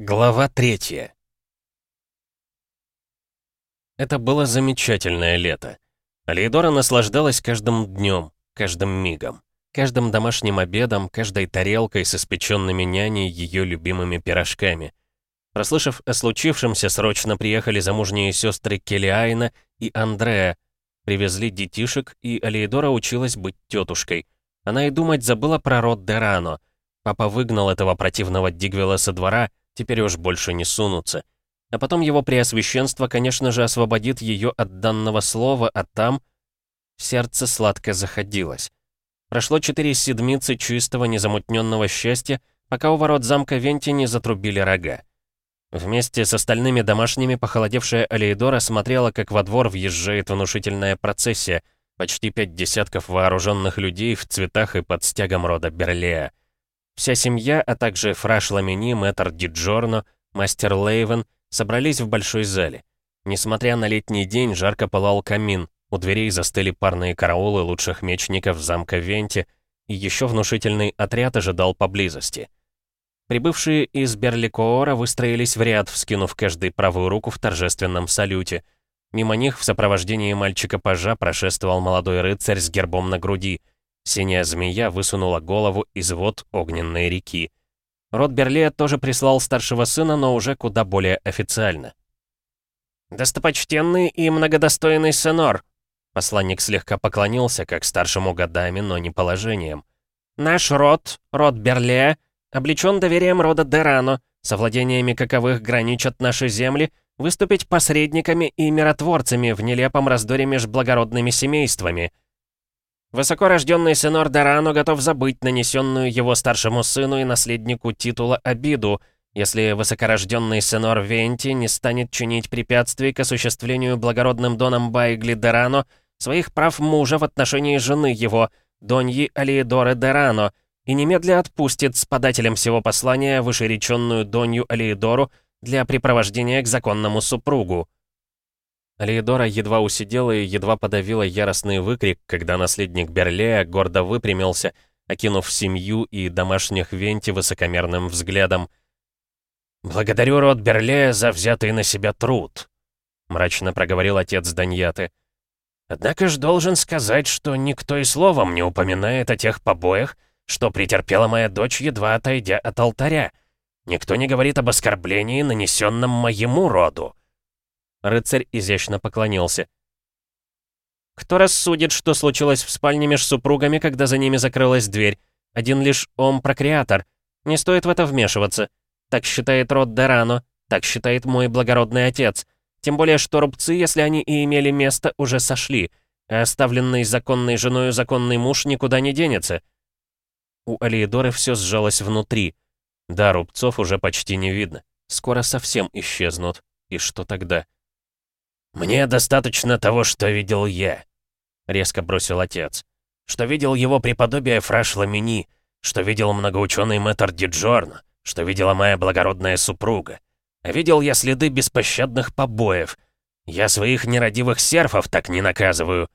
Глава третья. Это было замечательное лето. Алейдора наслаждалась каждым днем, каждым мигом, каждым домашним обедом, каждой тарелкой с испеченными няней ее любимыми пирожками. Прослышав о случившемся, срочно приехали замужние сестры Келиайна и Андреа, привезли детишек, и Алейдора училась быть тетушкой. Она и думать забыла про род Дерано. Папа выгнал этого противного Дигвела со двора, теперь уж больше не сунутся. А потом его преосвященство, конечно же, освободит ее от данного слова, а там... Сердце сладко заходилось. Прошло четыре седмицы чистого, незамутненного счастья, пока у ворот замка Венти не затрубили рога. Вместе с остальными домашними похолодевшая Алейдора смотрела, как во двор въезжает внушительная процессия, почти пять десятков вооруженных людей в цветах и под стягом рода Берлея. Вся семья, а также фраш Ламини, мэтр Диджорно, мастер Лейвен собрались в большой зале. Несмотря на летний день, жарко пылал камин, у дверей застыли парные караулы лучших мечников замка Венти, и еще внушительный отряд ожидал поблизости. Прибывшие из Берликоора выстроились в ряд, вскинув каждый правую руку в торжественном салюте. Мимо них в сопровождении мальчика-пажа прошествовал молодой рыцарь с гербом на груди — Синяя змея высунула голову из вод огненной реки. Род Берлея тоже прислал старшего сына, но уже куда более официально. «Достопочтенный и многодостойный сынор!» Посланник слегка поклонился, как старшему годами, но не положением. «Наш род, род Берлея, облечен доверием рода Дерано, со владениями каковых граничат наши земли, выступить посредниками и миротворцами в нелепом раздоре между благородными семействами — Высокорожденный сын Ордорану готов забыть нанесенную его старшему сыну и наследнику титула обиду, если высокорожденный сынор Венти не станет чинить препятствий к осуществлению благородным доном Байгли Дерано своих прав мужа в отношении жены его, Доньи Алиедоры Дерано, и немедля отпустит с подателем всего послания вышереченную Донью Алиедору для припровождения к законному супругу. Алиедора едва усидела и едва подавила яростный выкрик, когда наследник Берлея гордо выпрямился, окинув семью и домашних Венти высокомерным взглядом. «Благодарю род Берлея за взятый на себя труд», — мрачно проговорил отец Даньяты. «Однако ж должен сказать, что никто и словом не упоминает о тех побоях, что претерпела моя дочь, едва отойдя от алтаря. Никто не говорит об оскорблении, нанесенном моему роду». Рыцарь изящно поклонился. «Кто рассудит, что случилось в спальне меж супругами, когда за ними закрылась дверь? Один лишь Ом-прокреатор. Не стоит в это вмешиваться. Так считает род Дерано, так считает мой благородный отец. Тем более, что рубцы, если они и имели место, уже сошли, а оставленный законной женой законный муж никуда не денется». У Алиедоры все сжалось внутри. Да, рубцов уже почти не видно. Скоро совсем исчезнут. И что тогда? «Мне достаточно того, что видел я», — резко бросил отец. «Что видел его преподобие Фраш Ламини, что видел многоученый мэтр Диджорн, что видела моя благородная супруга. А видел я следы беспощадных побоев. Я своих нерадивых серфов так не наказываю».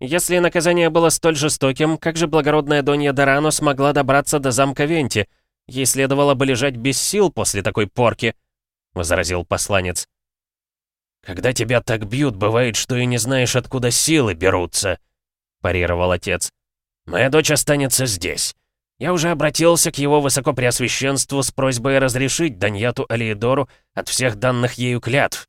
«Если наказание было столь жестоким, как же благородная Донья Дорано смогла добраться до замка Венти? Ей следовало бы лежать без сил после такой порки», — возразил посланец. «Когда тебя так бьют, бывает, что и не знаешь, откуда силы берутся», — парировал отец. «Моя дочь останется здесь. Я уже обратился к его высокопреосвященству с просьбой разрешить Даньяту Алиедору от всех данных ею клятв».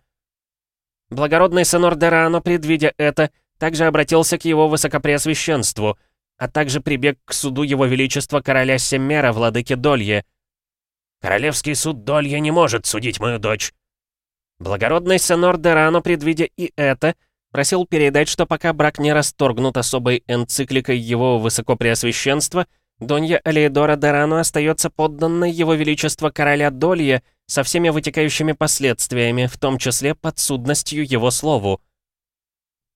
Благородный сынор Дерано, предвидя это, также обратился к его высокопреосвященству, а также прибег к суду его величества короля Семмера, владыки Долье. «Королевский суд Долье не может судить мою дочь», Благородный Сенор Дерано, предвидя и это, просил передать, что пока брак не расторгнут особой энцикликой его высокопреосвященства, Донья Алеидора Дерано остается подданной его величества короля Долья со всеми вытекающими последствиями, в том числе подсудностью его слову.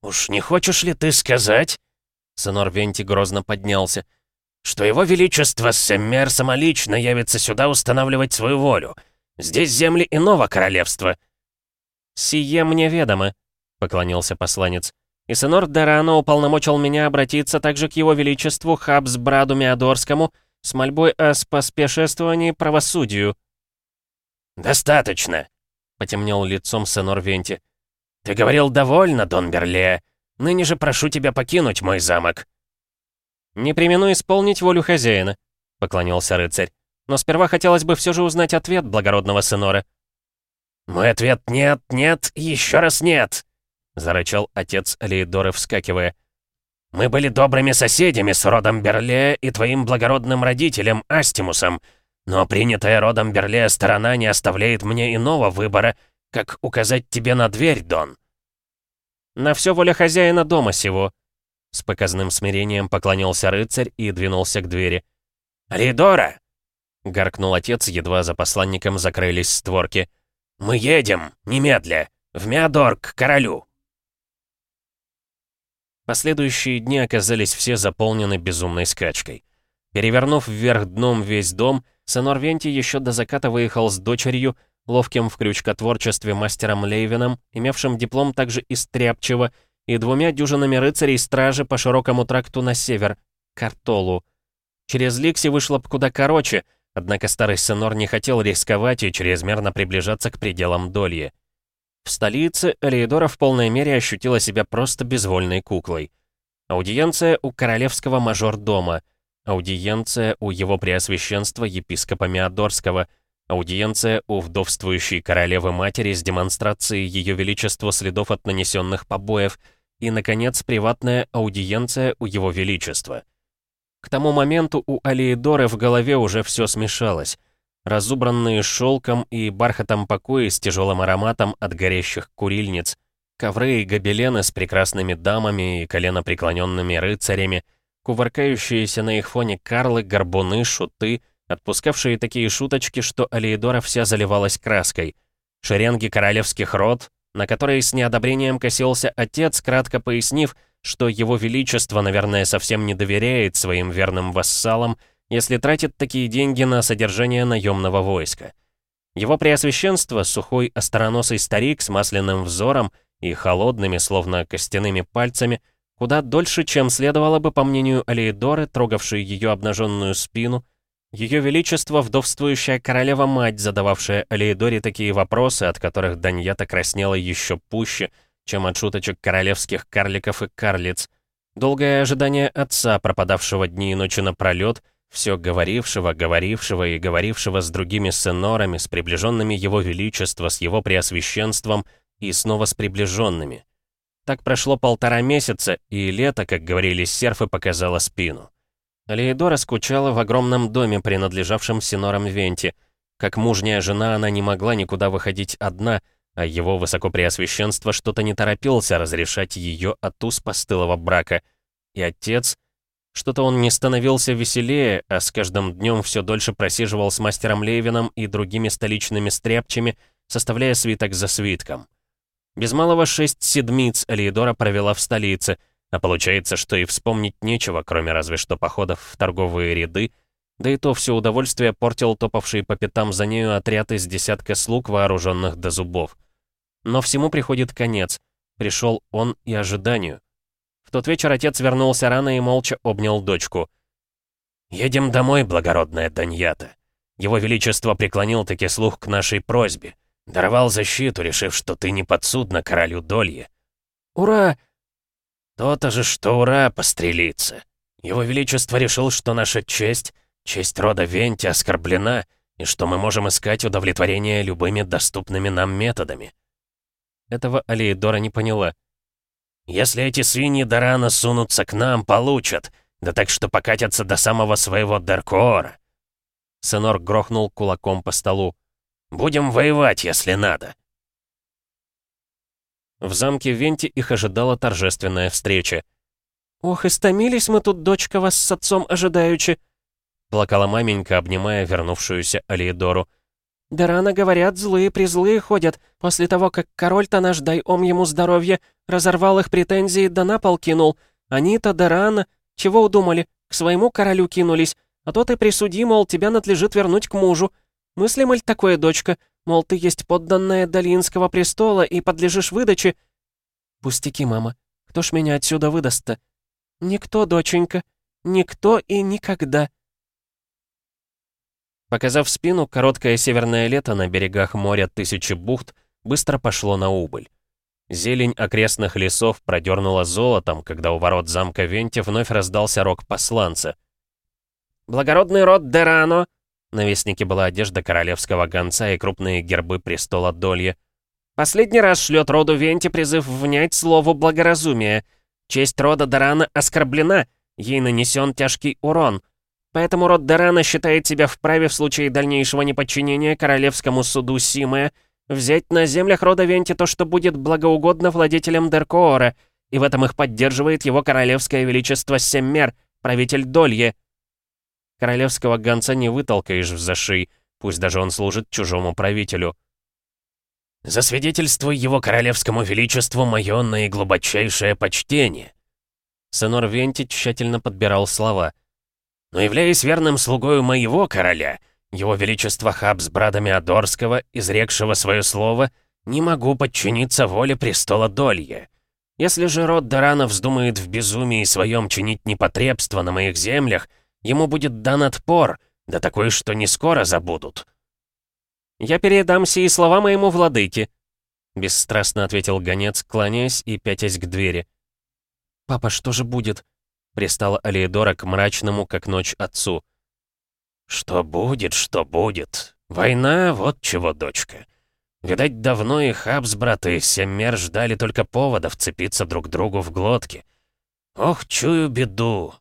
«Уж не хочешь ли ты сказать?» Сенор Венти грозно поднялся. «Что его величество Семмер самолично явится сюда устанавливать свою волю. Здесь земли иного королевства». «Сие мне ведомо», — поклонился посланец. «И сынор Дерано уполномочил меня обратиться также к его величеству Хабсбраду Меодорскому с мольбой о споспешествовании правосудию». «Достаточно», — потемнел лицом Сенор Венти. «Ты говорил довольно, Дон Берле. Ныне же прошу тебя покинуть мой замок». «Не примену исполнить волю хозяина», — поклонился рыцарь. «Но сперва хотелось бы все же узнать ответ благородного Сенора». «Мой ответ нет, нет, еще раз нет!» — зарычал отец Алиедоры, вскакивая. «Мы были добрыми соседями с родом Берле и твоим благородным родителем Астимусом, но принятая родом Берле сторона не оставляет мне иного выбора, как указать тебе на дверь, Дон». «На все воля хозяина дома сего», — с показным смирением поклонился рыцарь и двинулся к двери. «Ридора!» — гаркнул отец, едва за посланником закрылись створки. «Мы едем, немедля, в Миадор к королю!» Последующие дни оказались все заполнены безумной скачкой. Перевернув вверх дном весь дом, Сенор Венти еще до заката выехал с дочерью, ловким в крючкотворчестве мастером Лейвином, имевшим диплом также из Тряпчева, и двумя дюжинами рыцарей стражи по широкому тракту на север, Картолу. Через Ликси вышло бы куда короче, Однако старый Сенор не хотел рисковать и чрезмерно приближаться к пределам Дольи. В столице Алиедора в полной мере ощутила себя просто безвольной куклой. Аудиенция у королевского мажор-дома, аудиенция у его преосвященства епископа Миадорского, аудиенция у вдовствующей королевы-матери с демонстрацией ее величества следов от нанесенных побоев и, наконец, приватная аудиенция у его величества — к тому моменту у Алиедоры в голове уже все смешалось. Разубранные шелком и бархатом покои с тяжелым ароматом от горящих курильниц, ковры и гобелены с прекрасными дамами и коленопреклоненными рыцарями, кувыркающиеся на их фоне карлы, горбуны, шуты, отпускавшие такие шуточки, что Алиедора вся заливалась краской, шеренги королевских род, на которые с неодобрением косился отец, кратко пояснив, что его величество, наверное, совсем не доверяет своим верным вассалам, если тратит такие деньги на содержание наемного войска. Его преосвященство, сухой остроносый старик с масляным взором и холодными, словно костяными пальцами, куда дольше, чем следовало бы, по мнению Алиедоры, трогавшей ее обнаженную спину, ее величество, вдовствующая королева-мать, задававшая Алиедоре такие вопросы, от которых Даньята краснела еще пуще — чем от шуточек королевских карликов и карлиц. Долгое ожидание отца, пропадавшего дни и ночи напролет, все говорившего, говорившего и говорившего с другими сенорами, с приближенными его величества, с его преосвященством и снова с приближенными. Так прошло полтора месяца, и лето, как говорили серфы, показало спину. Леидора скучала в огромном доме, принадлежавшем сенорам Венти. Как мужняя жена, она не могла никуда выходить одна — а его высокопреосвященство что-то не торопился разрешать ее от уз постылого брака. И отец... Что-то он не становился веселее, а с каждым днем все дольше просиживал с мастером Левином и другими столичными стряпчими, составляя свиток за свитком. Без малого шесть седмиц Алиедора провела в столице, а получается, что и вспомнить нечего, кроме разве что походов в торговые ряды, да и то все удовольствие портил топавший по пятам за нею отряд из десятка слуг, вооруженных до зубов. Но всему приходит конец. Пришел он и ожиданию. В тот вечер отец вернулся рано и молча обнял дочку. «Едем домой, благородная Даньята. Его Величество преклонил таки слух к нашей просьбе. Даровал защиту, решив, что ты не подсудна королю Долье. Ура! То-то же, что ура, пострелиться. Его Величество решил, что наша честь, честь рода Венти оскорблена, и что мы можем искать удовлетворение любыми доступными нам методами. Этого Алиедора не поняла. «Если эти свиньи Дорана сунутся к нам, получат, да так что покатятся до самого своего Даркоора». Сенор грохнул кулаком по столу. «Будем воевать, если надо». В замке Венти их ожидала торжественная встреча. «Ох, истомились мы тут, дочка, вас с отцом ожидаючи!» Плакала маменька, обнимая вернувшуюся Алиедору. «Да рано, говорят, злые-призлые ходят. После того, как король-то наш, дай ом ему здоровье, разорвал их претензии да на пол кинул. Они-то да рано. Чего удумали? К своему королю кинулись. А то ты присуди, мол, тебя надлежит вернуть к мужу. Мыслим ли такое, дочка? Мол, ты есть подданная Долинского престола и подлежишь выдаче?» «Пустяки, мама. Кто ж меня отсюда выдаст-то?» «Никто, доченька. Никто и никогда». Показав спину, короткое северное лето на берегах моря Тысячи бухт быстро пошло на убыль. Зелень окрестных лесов продернула золотом, когда у ворот замка Венти вновь раздался рог посланца. «Благородный род Дерано!» На вестнике была одежда королевского гонца и крупные гербы престола Долье. «Последний раз шлет роду Венти призыв внять слову благоразумия. Честь рода Дерано оскорблена, ей нанесен тяжкий урон. Поэтому род Дерано считает себя вправе в случае дальнейшего неподчинения королевскому суду Симая взять на землях рода Венти то, что будет благоугодно владетелям Деркоора, и в этом их поддерживает его королевское величество Семмер, правитель Долье. Королевского гонца не вытолкаешь в зашей, пусть даже он служит чужому правителю. «Засвидетельствуй его королевскому величеству мое наиглубочайшее почтение». Сенор Венти тщательно подбирал слова. «Но являясь верным слугою моего короля, — его Величество Хабсбрада Меодорского, изрекшего свое слово, не могу подчиниться воле престола Долье. Если же род Дарана вздумает в безумии своем чинить непотребство на моих землях, ему будет дан отпор, да такой, что не скоро забудут». «Я передам сии слова моему владыке», — бесстрастно ответил гонец, кланяясь и пятясь к двери. «Папа, что же будет?» — пристала Алиедора к мрачному, как ночь, отцу. «Что будет, что будет. Война, вот чего, дочка. Видать, давно и Хабсбрат, и Семмер ждали только повода вцепиться друг другу в глотки. Ох, чую беду.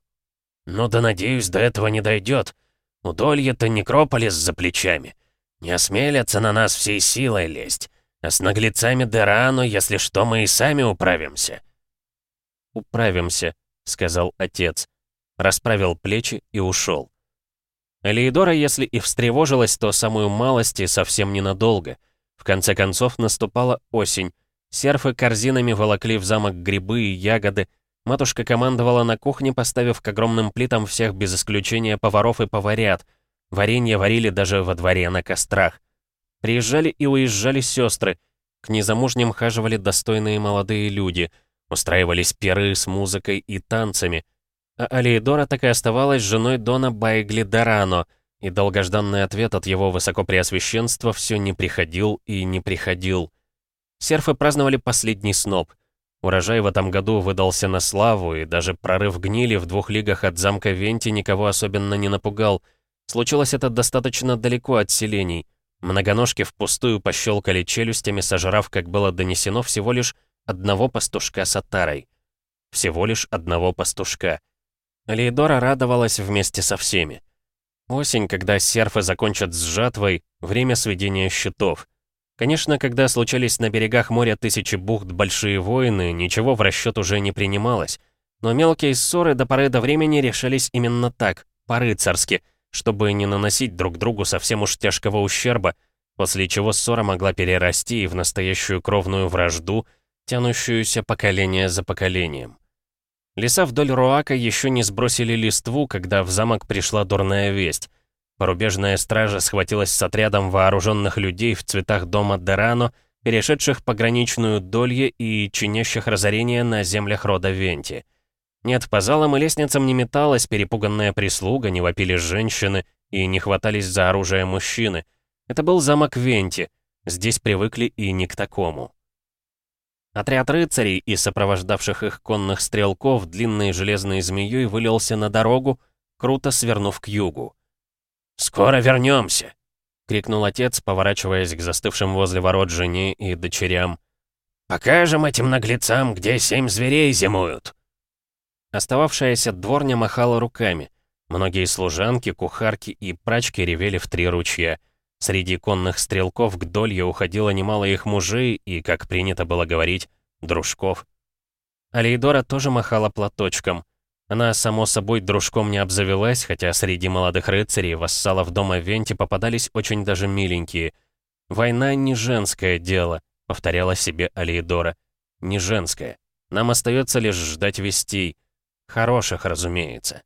Ну да надеюсь, до этого не дойдет. Удолье-то некрополис за плечами. Не осмелятся на нас всей силой лезть. А с наглецами Дерану, если что, мы и сами управимся». «Управимся», — сказал отец. Расправил плечи и ушел. Элеидора, если и встревожилась, то самую малость и совсем ненадолго. В конце концов наступала осень. Серфы корзинами волокли в замок грибы и ягоды. Матушка командовала на кухне, поставив к огромным плитам всех без исключения поваров и поварят. Варенье варили даже во дворе на кострах. Приезжали и уезжали сестры. К незамужним хаживали достойные молодые люди. Устраивались пиры с музыкой и танцами. А Алиедора так и оставалась женой Дона Байгли Дорано, и долгожданный ответ от его высокопреосвященства все не приходил и не приходил. Серфы праздновали последний сноп. Урожай в этом году выдался на славу, и даже прорыв гнили в двух лигах от замка Венти никого особенно не напугал. Случилось это достаточно далеко от селений. Многоножки впустую пощелкали челюстями, сожрав, как было донесено, всего лишь одного пастушка с отарой. Всего лишь одного пастушка — Лейдора радовалась вместе со всеми. Осень, когда серфы закончат с жатвой, время сведения счетов. Конечно, когда случались на берегах моря тысячи бухт большие войны, ничего в расчет уже не принималось. Но мелкие ссоры до поры до времени решались именно так, по-рыцарски, чтобы не наносить друг другу совсем уж тяжкого ущерба, после чего ссора могла перерасти в настоящую кровную вражду, тянущуюся поколение за поколением. Леса вдоль Руака еще не сбросили листву, когда в замок пришла дурная весть. Порубежная стража схватилась с отрядом вооруженных людей в цветах дома Дерано, перешедших пограничную долье и чинящих разорение на землях рода Венти. Нет, по залам и лестницам не металась перепуганная прислуга, не вопили женщины и не хватались за оружие мужчины. Это был замок Венти. Здесь привыкли и не к такому. Отряд рыцарей и сопровождавших их конных стрелков длинной железной змеей вылился на дорогу, круто свернув к югу. «Скоро вернемся!» — крикнул отец, поворачиваясь к застывшим возле ворот жене и дочерям. «Покажем этим наглецам, где семь зверей зимуют!» Остававшаяся дворня махала руками. Многие служанки, кухарки и прачки ревели в три ручья — Среди конных стрелков к Долье уходило немало их мужей и, как принято было говорить, дружков. Алейдора тоже махала платочком. Она, само собой, дружком не обзавелась, хотя среди молодых рыцарей, вассалов дома Венти попадались очень даже миленькие. «Война не женское дело», — повторяла себе Алейдора. «Не женское. Нам остается лишь ждать вестей. Хороших, разумеется».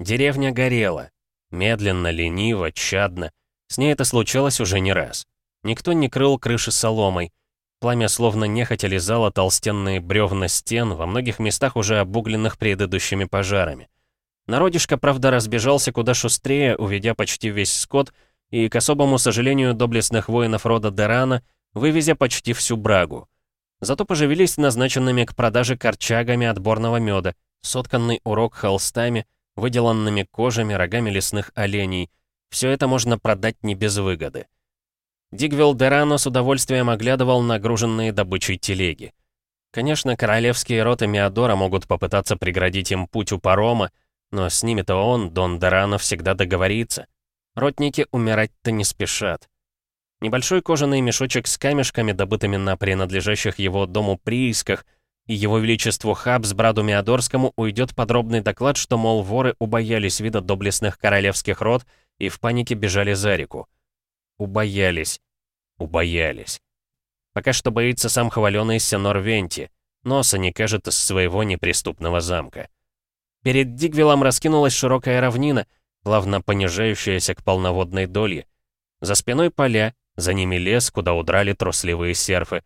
Деревня горела. Медленно, лениво, чадно. С ней это случалось уже не раз. Никто не крыл крыши соломой. Пламя словно нехотя лизало толстенные бревна стен, во многих местах уже обугленных предыдущими пожарами. Народишко, правда, разбежался куда шустрее, уведя почти весь скот, и, к особому сожалению доблестных воинов рода Дерана, вывезя почти всю брагу. Зато поживились назначенными к продаже корчагами отборного меда, сотканный урок холстами, выделанными кожами, рогами лесных оленей. Все это можно продать не без выгоды. Дигвилл Дерано с удовольствием оглядывал нагруженные добычей телеги. Конечно, королевские роты Миадора могут попытаться преградить им путь у парома, но с ними-то он, Дон Дерано, всегда договорится. Ротники умирать-то не спешат. Небольшой кожаный мешочек с камешками, добытыми на принадлежащих его дому приисках, и его величеству Хабсбраду Миадорскому уйдет подробный доклад, что, мол, воры убоялись вида доблестных королевских род и в панике бежали за реку. Убоялись. Убоялись. Пока что боится сам хваленый Сенор Венти. Носа не кажет из своего неприступного замка. Перед Дигвиллом раскинулась широкая равнина, плавно понижающаяся к полноводной долье. За спиной поля, за ними лес, куда удрали трусливые серфы.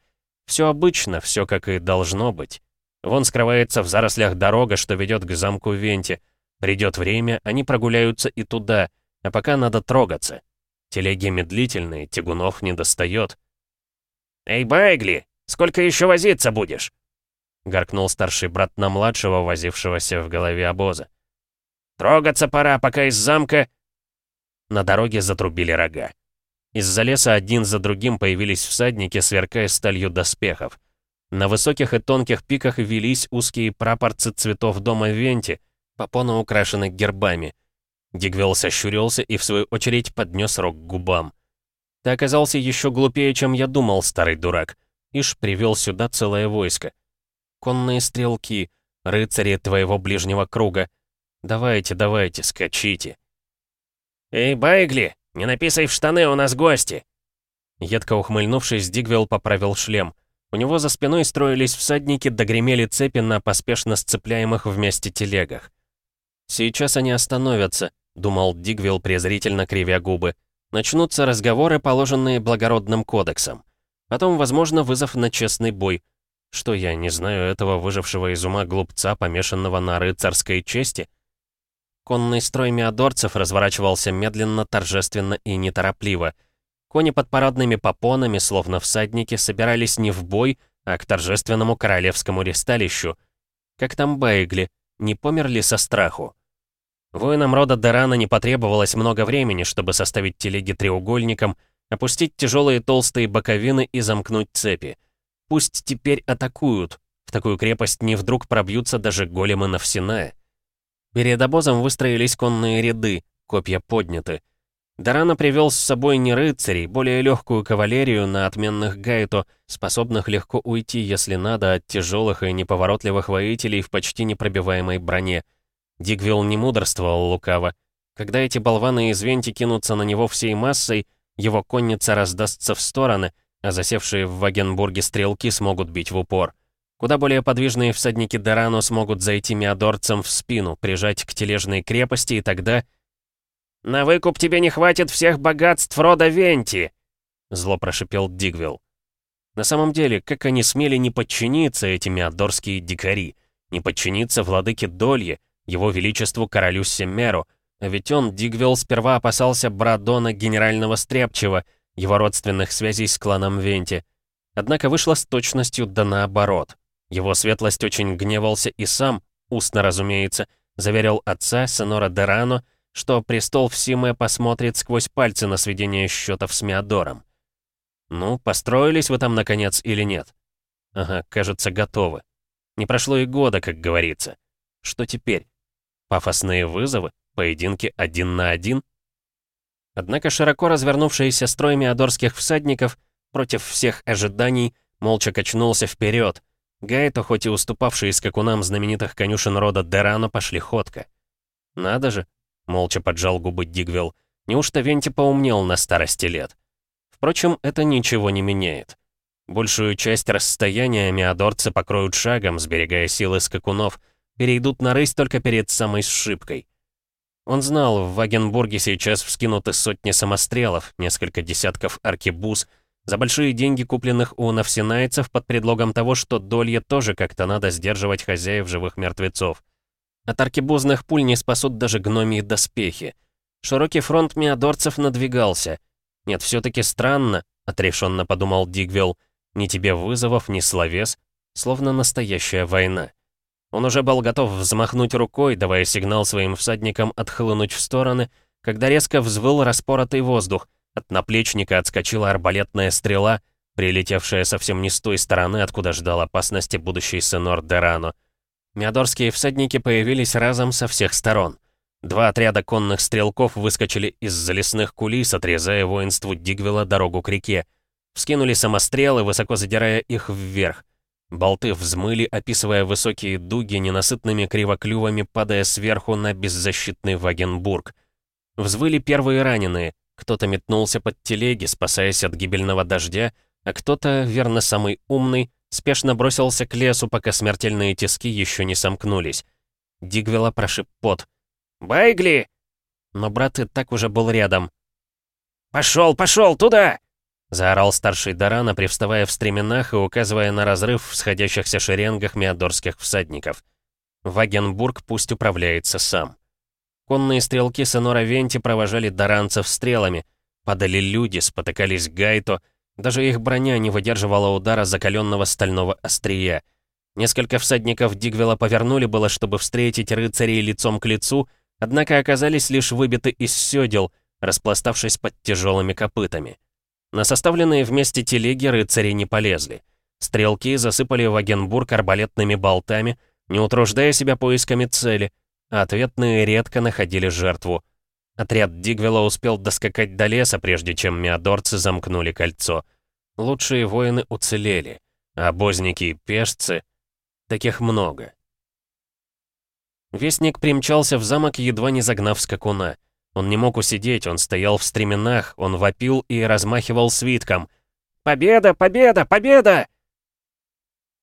Все обычно, все как и должно быть. Вон скрывается в зарослях дорога, что ведет к замку Венти. Придет время, они прогуляются и туда, а пока надо трогаться. Телеги медлительные, тягунов не достает. «Эй, Байгли, сколько еще возиться будешь?» Гаркнул старший брат на младшего, возившегося в голове обоза. «Трогаться пора, пока из замка...» На дороге затрубили рога. Из-за леса один за другим появились всадники, сверкая сталью доспехов. На высоких и тонких пиках велись узкие прапорцы цветов дома Венти, попона украшены гербами. Дигвелл сощурился и, в свою очередь, поднес рог к губам. «Ты оказался еще глупее, чем я думал, старый дурак. Ишь, привел сюда целое войско. Конные стрелки, рыцари твоего ближнего круга. Давайте, давайте, скачите». «Эй, Байгли, не написай в штаны, у нас гости!» Едко ухмыльнувшись, Дигвелл поправил шлем. У него за спиной строились всадники, догремели цепи на поспешно сцепляемых вместе телегах. «Сейчас они остановятся», — думал Дигвилл, презрительно кривя губы. «Начнутся разговоры, положенные благородным кодексом. Потом, возможно, вызов на честный бой. Что я не знаю этого выжившего из ума глупца, помешанного на рыцарской чести?» Конный строй миадорцев разворачивался медленно, торжественно и неторопливо. Кони под парадными попонами, словно всадники, собирались не в бой, а к торжественному королевскому ресталищу. Как там Байгли, не померли со страху. Воинам рода Дерана не потребовалось много времени, чтобы составить телеги треугольником, опустить тяжелые толстые боковины и замкнуть цепи. Пусть теперь атакуют. В такую крепость не вдруг пробьются даже големы Навсиная. Перед обозом выстроились конные ряды, копья подняты. Дарана привел с собой не рыцарей, более легкую кавалерию на отменных гайто, способных легко уйти, если надо, от тяжелых и неповоротливых воителей в почти непробиваемой броне. Дигвилл не мудрствовал лукаво. Когда эти болваны из Венти кинутся на него всей массой, его конница раздастся в стороны, а засевшие в Вагенбурге стрелки смогут бить в упор. Куда более подвижные всадники Дорану смогут зайти миадорцам в спину, прижать к тележной крепости, и тогда «На выкуп тебе не хватит всех богатств рода Венти!» Зло прошипел Дигвилл. На самом деле, как они смели не подчиниться, эти миадорские дикари, не подчиниться владыке Долье, его величеству королю Семеру, а ведь он, Дигвилл, сперва опасался Брадона генерального Стряпчего, его родственных связей с кланом Венти. Однако вышло с точностью да наоборот. Его светлость очень гневался и сам, устно разумеется, заверил отца, Сенора Дерано, что престол в Симе посмотрит сквозь пальцы на сведение счетов с Миадором. Ну, построились вы там, наконец, или нет? Ага, кажется, готовы. Не прошло и года, как говорится. Что теперь? Пафосные вызовы? Поединки один на один? Однако широко развернувшийся строй миадорских всадников против всех ожиданий молча качнулся вперед. Гайто, хоть и уступавшие скакунам знаменитых конюшен рода Дерано, пошли ходко. Надо же, Молча поджал губы Дигвилл. Неужто Венти поумнел на старости лет? Впрочем, это ничего не меняет. Большую часть расстояния миадорцы покроют шагом, сберегая силы скакунов, перейдут на рысь только перед самой сшибкой. Он знал, в Вагенбурге сейчас вскинуты сотни самострелов, несколько десятков аркебуз, за большие деньги, купленных у навсенайцев под предлогом того, что Долье тоже как-то надо сдерживать хозяев живых мертвецов. От аркебузных пуль не спасут даже гномии доспехи. Широкий фронт миадорцев надвигался. Нет, все таки странно, отрешенно подумал Дигвилл. Ни тебе вызовов, ни словес, словно настоящая война. Он уже был готов взмахнуть рукой, давая сигнал своим всадникам отхлынуть в стороны, когда резко взвыл распоротый воздух, от наплечника отскочила арбалетная стрела, прилетевшая совсем не с той стороны, откуда ждал опасности будущий сенор Дерано. Миадорские всадники появились разом со всех сторон. Два отряда конных стрелков выскочили из-за лесных кулис, отрезая воинству Дигвела дорогу к реке. Вскинули самострелы, высоко задирая их вверх. Болты взмыли, описывая высокие дуги, ненасытными кривоклювами падая сверху на беззащитный Вагенбург. Взвыли первые раненые, кто-то метнулся под телеги, спасаясь от гибельного дождя, а кто-то, верно самый умный, спешно бросился к лесу, пока смертельные тиски еще не сомкнулись. Дигвела прошиб пот. «Байгли!» Но брат и так уже был рядом. «Пошел, пошел, туда!» Заорал старший Дарана, привставая в стременах и указывая на разрыв в сходящихся шеренгах миадорских всадников. Вагенбург пусть управляется сам. Конные стрелки Сенора Венти провожали даранцев стрелами. Падали люди, спотыкались гайто. Даже их броня не выдерживала удара закаленного стального острия. Несколько всадников Дигвела повернули было, чтобы встретить рыцарей лицом к лицу, однако оказались лишь выбиты из сёдел, распластавшись под тяжелыми копытами. На составленные вместе телеги рыцари не полезли. Стрелки засыпали Вагенбург арбалетными болтами, не утруждая себя поисками цели, ответные редко находили жертву. Отряд Дигвела успел доскакать до леса, прежде чем миадорцы замкнули кольцо. Лучшие воины уцелели, а обозники и пешцы... Таких много. Вестник примчался в замок, едва не загнав скакуна. Он не мог усидеть, он стоял в стременах, он вопил и размахивал свитком. «Победа! Победа! Победа!»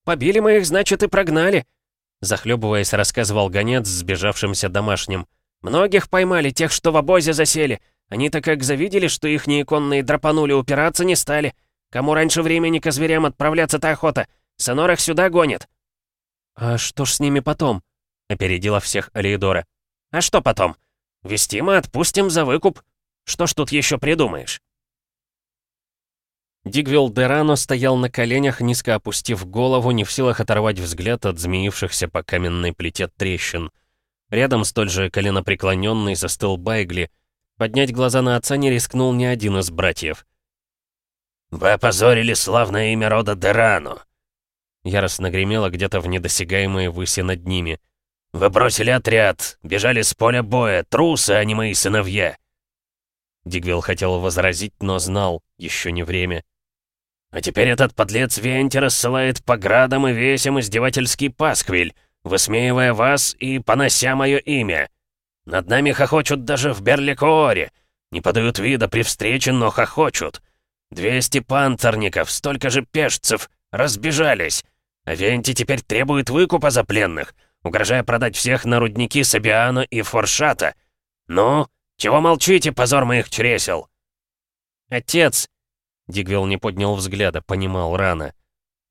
«Побили мы их, значит, и прогнали!» Захлебываясь, рассказывал гонец сбежавшимся домашним. «Многих поймали, тех, что в обозе засели. Они-то как завидели, что их неиконные драпанули, упираться не стали. Кому раньше времени к зверям отправляться-то охота? Сонор сюда гонит!» «А что ж с ними потом?» — опередила всех Алиедора. «А что потом? Вести мы отпустим за выкуп. Что ж тут еще придумаешь?» Дигвилл Дерано стоял на коленях, низко опустив голову, не в силах оторвать взгляд от змеившихся по каменной плите трещин. Рядом столь же коленопреклоненный застыл Байгли. Поднять глаза на отца не рискнул ни один из братьев. «Вы опозорили славное имя рода Дерано!» Яростно гремело где-то в недосягаемые выси над ними — «Вы бросили отряд, бежали с поля боя, трусы, а не мои сыновья!» Дигвилл хотел возразить, но знал, еще не время. «А теперь этот подлец Венти рассылает по градам и весям издевательский пасквиль, высмеивая вас и понося мое имя. Над нами хохочут даже в Берликооре, не подают вида при встрече, но хохочут. Двести панцирников, столько же пешцев, разбежались. А Венти теперь требует выкупа за пленных, угрожая продать всех на рудники Сабиана и Форшата. Ну, чего молчите, позор моих чресел?» «Отец!» — Дигвилл не поднял взгляда, понимал рано.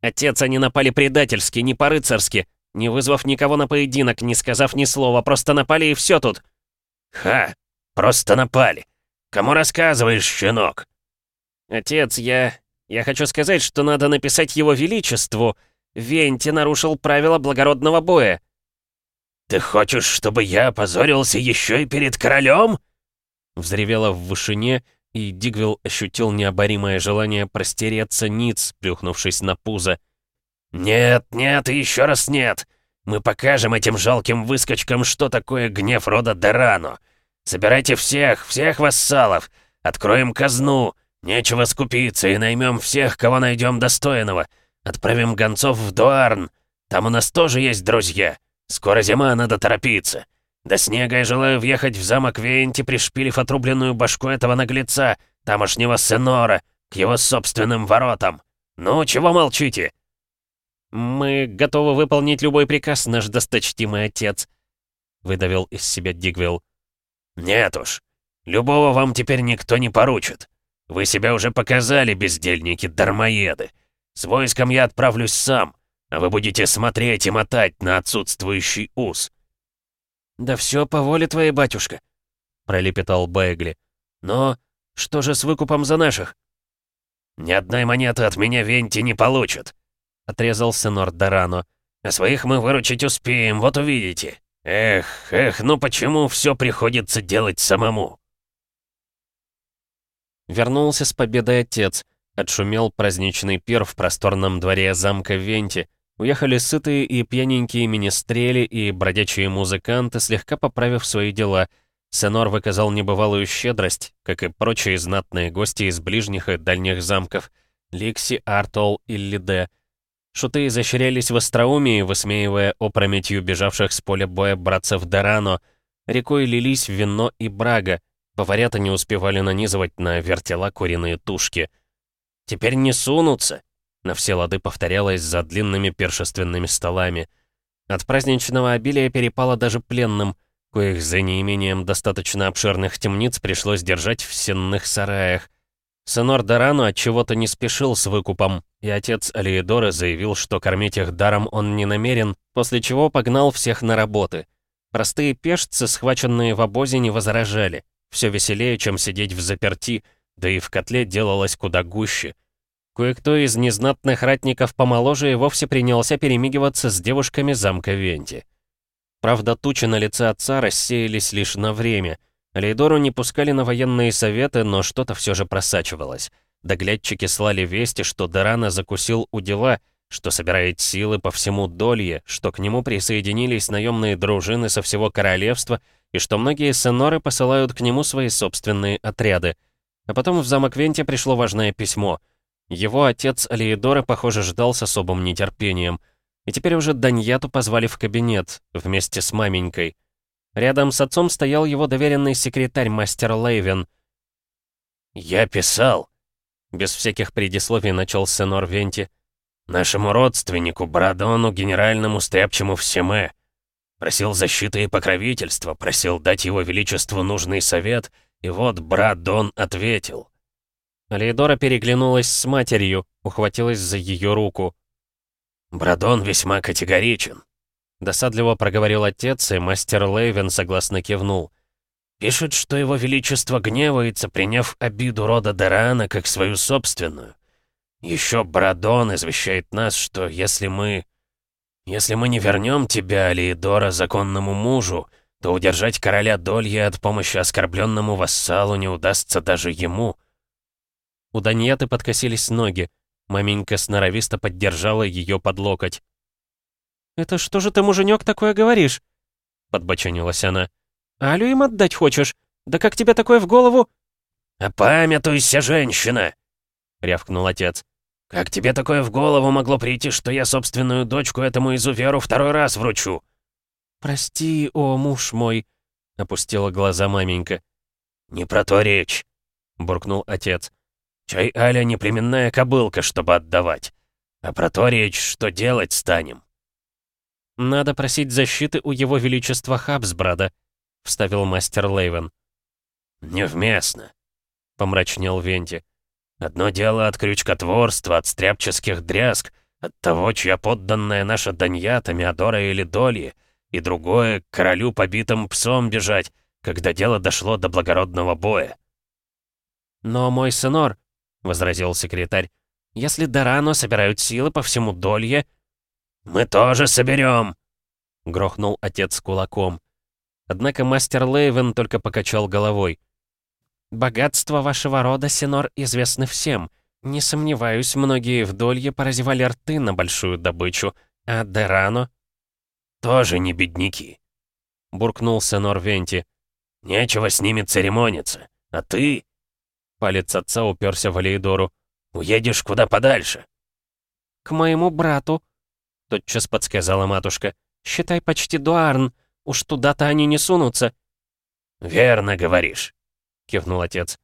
«Отец, они напали предательски, не по-рыцарски, не вызвав никого на поединок, не сказав ни слова, просто напали и все тут». «Ха! Просто напали! Кому рассказываешь, щенок?» «Отец, я... я хочу сказать, что надо написать его величеству. Венти нарушил правила благородного боя». «Ты хочешь, чтобы я опозорился еще и перед королем?» Взревело в вышине, и Дигвилл ощутил необоримое желание простереться ниц, плюхнувшись на пузо. «Нет, нет и еще раз нет! Мы покажем этим жалким выскочкам, что такое гнев рода Дерано! Собирайте всех, всех вассалов! Откроем казну! Нечего скупиться и наймем всех, кого найдем достойного! Отправим гонцов в Дуарн! Там у нас тоже есть друзья!» Скоро зима, надо торопиться. До снега я желаю въехать в замок Венти, пришпилив отрубленную башку этого наглеца, тамошнего Сенора, к его собственным воротам. Ну, чего молчите?» «Мы готовы выполнить любой приказ, наш досточтимый отец», — выдавил из себя Дигвилл. «Нет уж, любого вам теперь никто не поручит. Вы себя уже показали, бездельники-дармоеды. С войском я отправлюсь сам а вы будете смотреть и мотать на отсутствующий ус». «Да все по воле твоей, батюшка», — пролепетал Бэгли. «Но что же с выкупом за наших?» «Ни одной монеты от меня Венти не получат», — отрезал сенор Дорано. «А своих мы выручить успеем, вот увидите. Эх, эх, ну почему все приходится делать самому?» Вернулся с победой отец. Отшумел праздничный пир в просторном дворе замка Венти. Уехали сытые и пьяненькие министрели и бродячие музыканты, слегка поправив свои дела. Сенор выказал небывалую щедрость, как и прочие знатные гости из ближних и дальних замков. Ликси, Артол и Лиде. Шуты изощрялись в остроумии, высмеивая опрометью бежавших с поля боя братцев Дорано. Рекой лились вино и брага, Поварята не успевали нанизывать на вертела куриные тушки. «Теперь не сунутся!» На все лады повторялось за длинными першественными столами. От праздничного обилия перепало даже пленным, коих за неимением достаточно обширных темниц пришлось держать в сенных сараях. Сенор Дорану от чего то не спешил с выкупом, и отец Алиедора заявил, что кормить их даром он не намерен, после чего погнал всех на работы. Простые пешцы, схваченные в обозе, не возражали. Все веселее, чем сидеть в заперти, да и в котле делалось куда гуще. Кое-кто из незнатных ратников помоложе и вовсе принялся перемигиваться с девушками замка Венти. Правда, тучи на лице отца рассеялись лишь на время. Лейдору не пускали на военные советы, но что-то все же просачивалось. Доглядчики слали вести, что Дорана закусил у дела, что собирает силы по всему Долье, что к нему присоединились наемные дружины со всего королевства и что многие сеноры посылают к нему свои собственные отряды. А потом в замок Венти пришло важное письмо. Его отец Алиедора, похоже, ждал с особым нетерпением. И теперь уже Даньяту позвали в кабинет, вместе с маменькой. Рядом с отцом стоял его доверенный секретарь мастер Лейвен. «Я писал», — без всяких предисловий начал сенор Венти, «нашему родственнику, Брадону, генеральному стряпчему в Семе. Просил защиты и покровительства, просил дать его величеству нужный совет, и вот брат Дон ответил. Алейдора переглянулась с матерью, ухватилась за ее руку. «Брадон весьма категоричен», — досадливо проговорил отец, и мастер Лейвен согласно кивнул. «Пишет, что его величество гневается, приняв обиду рода Дорана как свою собственную. Еще Брадон извещает нас, что если мы если мы не вернем тебя, Алиедора, законному мужу, то удержать короля Дольи от помощи оскорбленному вассалу не удастся даже ему». У Даньяты подкосились ноги. Маменька сноровисто поддержала ее под локоть. «Это что же ты, муженек, такое говоришь?» Подбоченилась она. «Алю им отдать хочешь? Да как тебе такое в голову?» «Опамятуйся, женщина!» — рявкнул отец. «Как тебе такое в голову могло прийти, что я собственную дочку этому изуверу второй раз вручу?» «Прости, о муж мой», — опустила глаза маменька. «Не про то речь», — буркнул отец. «Чай Аля не племенная кобылка, чтобы отдавать. А про то что делать станем». «Надо просить защиты у его величества Хабсбрада», — вставил мастер Лейвен. «Невместно», — помрачнел Венти. Одно дело от крючкотворства, от стряпческих дрязг, от того, чья подданная наша Даньята, Миадора или Долье, и другое — к королю побитым псом бежать, когда дело дошло до благородного боя. «Но мой сынор», — возразил секретарь, — «если Дорано собирают силы по всему Долье...» «Мы тоже соберем!» — грохнул отец кулаком. Однако мастер Лейвен только покачал головой. Богатство вашего рода, Синор, известны всем. Не сомневаюсь, многие вдолье поразевали рты на большую добычу, а Дерано...» «Тоже не бедняки», — буркнул Сенор Венти. «Нечего с ними церемониться. А ты...» Палец отца уперся в Алейдору. «Уедешь куда подальше». «К моему брату», — тотчас подсказала матушка. «Считай почти Дуарн. Уж туда-то они не сунутся». «Верно говоришь», кивнул отец.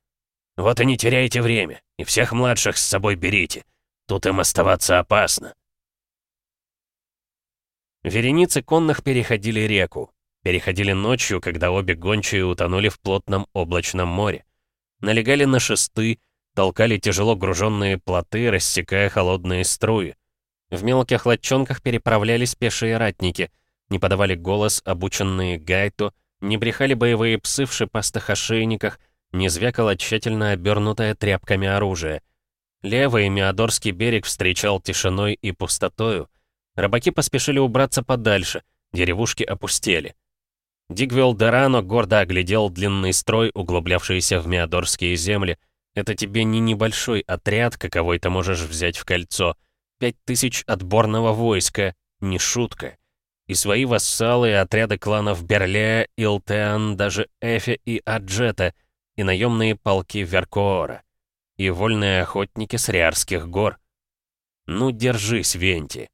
«Вот и не теряйте время, и всех младших с собой берите. Тут им оставаться опасно». Вереницы конных переходили реку. Переходили ночью, когда обе гончие утонули в плотном облачном море. Налегали на шесты, толкали тяжело груженные плоты, рассекая холодные струи. В мелких лодчонках переправлялись пешие ратники. не подавали голос обученные гайту, не брехали боевые псы в шипастых ошейниках, не звякало тщательно обернутое тряпками оружие. Левый Миадорский берег встречал тишиной и пустотою. Рыбаки поспешили убраться подальше, деревушки опустели. Дигвилл Дерано гордо оглядел длинный строй, углублявшийся в Миадорские земли. Это тебе не небольшой отряд, каковой ты можешь взять в кольцо. Пять тысяч отборного войска, не шутка. И свои вассалы и отряды кланов Берлея, Илтеан, даже Эфе и Аджета, и наемные полки Веркоора, и вольные охотники с Риарских гор. Ну, держись, Венти.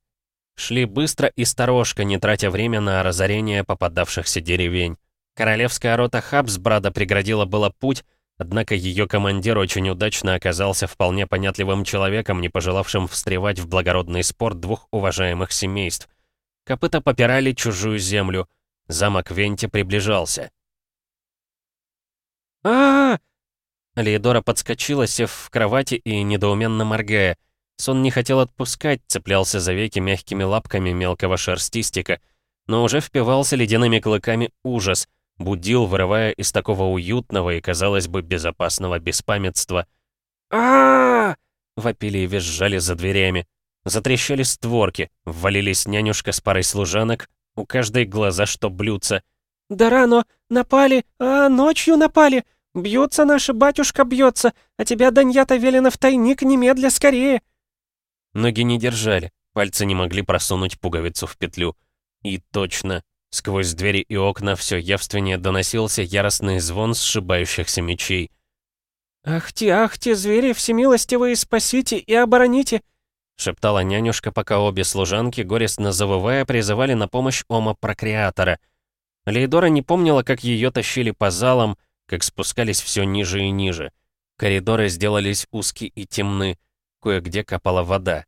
Шли быстро и сторожко, не тратя время на разорение попадавшихся деревень. Королевская рота Хабсбрада преградила было путь, однако ее командир очень удачно оказался вполне понятливым человеком, не пожелавшим встревать в благородный спор двух уважаемых семейств. Копыта попирали чужую землю. Замок Венти приближался. а, -а, Леидора подскочила, сев в кровати и недоуменно моргая. Сон не хотел отпускать, цеплялся за веки мягкими лапками мелкого шерстистика, но уже впивался ледяными клыками ужас, будил, вырывая из такого уютного и, казалось бы, безопасного беспамятства. а, вопили и визжали за дверями. Затрещали створки, ввалились нянюшка с парой служанок, у каждой глаза что блюдца. «Дарано, напали, а ночью напали! Бьется наша батюшка, бьется, а тебя, Даньята, велено в тайник немедля скорее!» Ноги не держали, пальцы не могли просунуть пуговицу в петлю. И точно, сквозь двери и окна все явственнее доносился яростный звон сшибающихся мечей. «Ахти, ахти, звери, всемилостивые, спасите и обороните!» — шептала нянюшка, пока обе служанки, горестно завывая, призывали на помощь Ома-прокреатора. Лейдора не помнила, как ее тащили по залам, как спускались все ниже и ниже. Коридоры сделались узкие и темны, кое-где капала вода.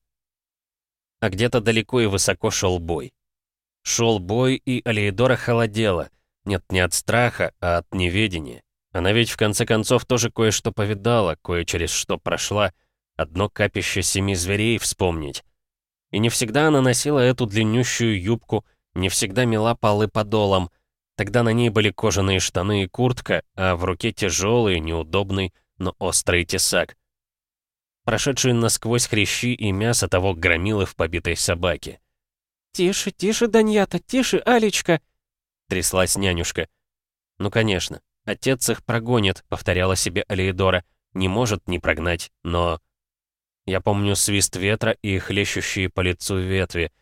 А где-то далеко и высоко шел бой. Шел бой, и Алеидора холодела. Нет, не от страха, а от неведения. Она ведь в конце концов тоже кое-что повидала, кое через что прошла — Одно капище семи зверей вспомнить. И не всегда она носила эту длиннющую юбку, не всегда мела полы подолом. Тогда на ней были кожаные штаны и куртка, а в руке тяжелый, неудобный, но острый тесак. Прошедшие насквозь хрящи и мясо того громилы в побитой собаке. «Тише, тише, Даньята, тише, Алечка!» Тряслась нянюшка. «Ну, конечно, отец их прогонит», — повторяла себе Алиедора. «Не может не прогнать, но...» Я помню свист ветра и хлещущие по лицу ветви.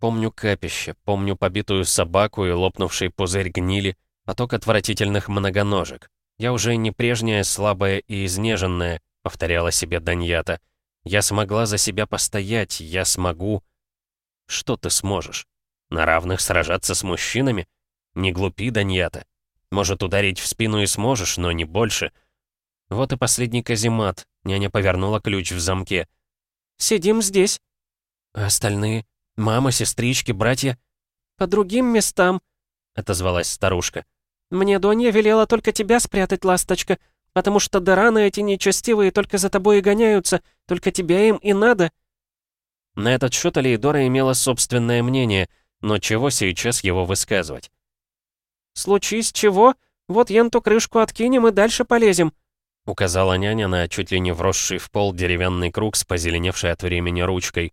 Помню капище, помню побитую собаку и лопнувший пузырь гнили, поток отвратительных многоножек. Я уже не прежняя слабая и изнеженная, повторяла себе Даньята. Я смогла за себя постоять, я смогу... Что ты сможешь? На равных сражаться с мужчинами? Не глупи, Даньята. Может, ударить в спину и сможешь, но не больше. Вот и последний каземат. Няня повернула ключ в замке. «Сидим здесь». «А остальные? Мама, сестрички, братья?» «По другим местам», — отозвалась старушка. «Мне Донья велела только тебя спрятать, ласточка, потому что Дораны эти нечестивые только за тобой и гоняются, только тебя им и надо». На этот счет Алейдора имела собственное мнение, но чего сейчас его высказывать? «Случись чего, вот енту крышку откинем и дальше полезем», — указала няня на чуть ли не вросший в пол деревянный круг с позеленевшей от времени ручкой.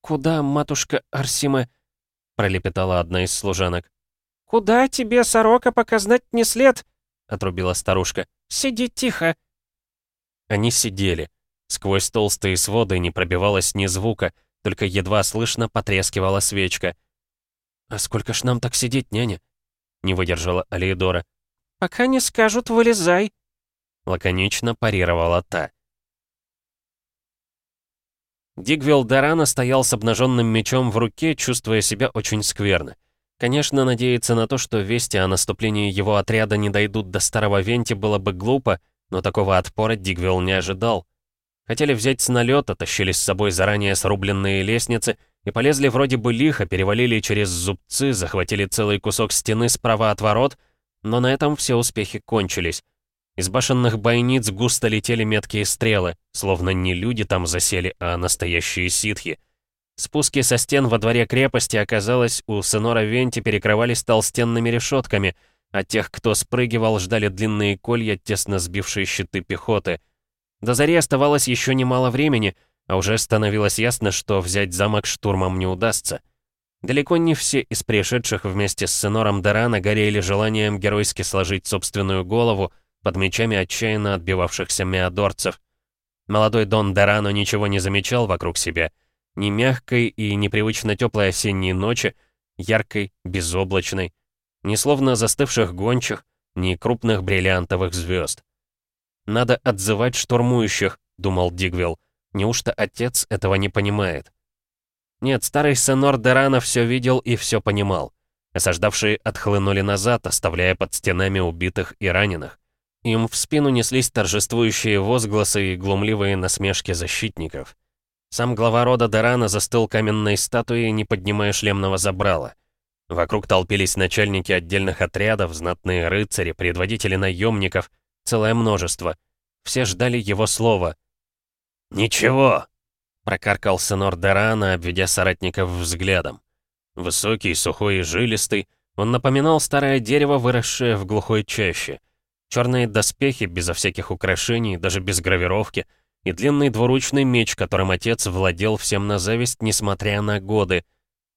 «Куда, матушка Арсима?» — пролепетала одна из служанок. «Куда тебе, сорока, пока знать не след?» — отрубила старушка. «Сиди тихо!» Они сидели. Сквозь толстые своды не пробивалось ни звука, только едва слышно потрескивала свечка. «А сколько ж нам так сидеть, няня?» — не выдержала Алиедора. «Пока не скажут, вылезай», Лаконично парировала та. Дигвилл Дорана стоял с обнаженным мечом в руке, чувствуя себя очень скверно. Конечно, надеяться на то, что вести о наступлении его отряда не дойдут до Старого Венти, было бы глупо, но такого отпора Дигвилл не ожидал. Хотели взять с налета, тащили с собой заранее срубленные лестницы и полезли вроде бы лихо, перевалили через зубцы, захватили целый кусок стены справа от ворот, но на этом все успехи кончились. Из башенных бойниц густо летели меткие стрелы, словно не люди там засели, а настоящие ситхи. Спуски со стен во дворе крепости, оказалось, у Сенора Венти перекрывались толстенными решетками, а тех, кто спрыгивал, ждали длинные колья, тесно сбившие щиты пехоты. До зари оставалось еще немало времени, а уже становилось ясно, что взять замок штурмом не удастся. Далеко не все из пришедших вместе с Сенором Дорана горели желанием геройски сложить собственную голову под мечами отчаянно отбивавшихся меодорцев. Молодой Дон Дорано ничего не замечал вокруг себя — ни мягкой и непривычно теплой осенней ночи, яркой, безоблачной, ни словно застывших гончих, ни крупных бриллиантовых звезд. «Надо отзывать штурмующих», — думал Дигвилл. «Неужто отец этого не понимает?» Нет, старый Сенор Дерана все видел и все понимал. Осаждавшие отхлынули назад, оставляя под стенами убитых и раненых. Им в спину неслись торжествующие возгласы и глумливые насмешки защитников. Сам глава рода Дорана застыл каменной статуей, не поднимая шлемного забрала. Вокруг толпились начальники отдельных отрядов, знатные рыцари, предводители наемников, целое множество. Все ждали его слова. «Ничего!» — прокаркал сынор Дорана, обведя соратников взглядом. Высокий, сухой и жилистый, он напоминал старое дерево, выросшее в глухой чаще. Черные доспехи, безо всяких украшений, даже без гравировки — и длинный двуручный меч, которым отец владел всем на зависть, несмотря на годы.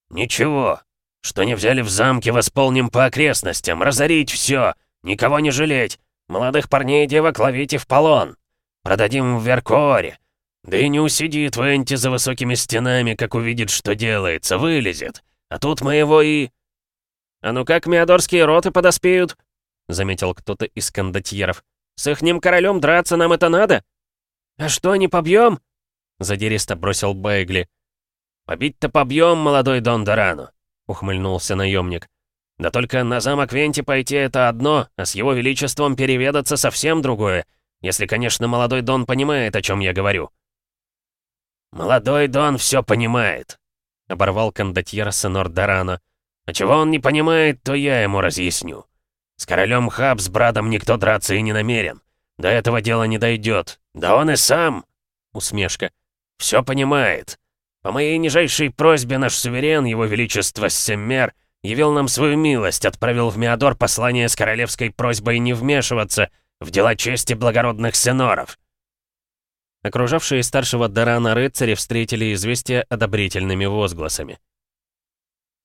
«Ничего. Что не взяли в замке, восполним по окрестностям. Разорить все. Никого не жалеть. Молодых парней и девок ловите в полон. Продадим в Веркоре. Да и не усидит Венти за высокими стенами, как увидит, что делается, вылезет. А тут моего и...» «А ну как миадорские роты подоспеют?» — заметил кто-то из кондотьеров. «С ихним королем драться нам это надо?» «А что, не побьем?» — задиристо бросил Бейгли. «Побить-то побьем, молодой Дон Дорану», — ухмыльнулся наемник. «Да только на замок Венти пойти это одно, а с его величеством переведаться совсем другое, если, конечно, молодой Дон понимает, о чем я говорю». «Молодой Дон все понимает», — оборвал кондотьер Сенор Дорано. «А чего он не понимает, то я ему разъясню. С королем Хаб с братом никто драться и не намерен. До этого дела не дойдет. Да он и сам...» Усмешка. «Все понимает. По моей нижайшей просьбе наш суверен, его величество Семмер, явил нам свою милость, отправил в Миадор послание с королевской просьбой не вмешиваться в дела чести благородных сеноров». Окружавшие старшего Дарана рыцари встретили известие одобрительными возгласами.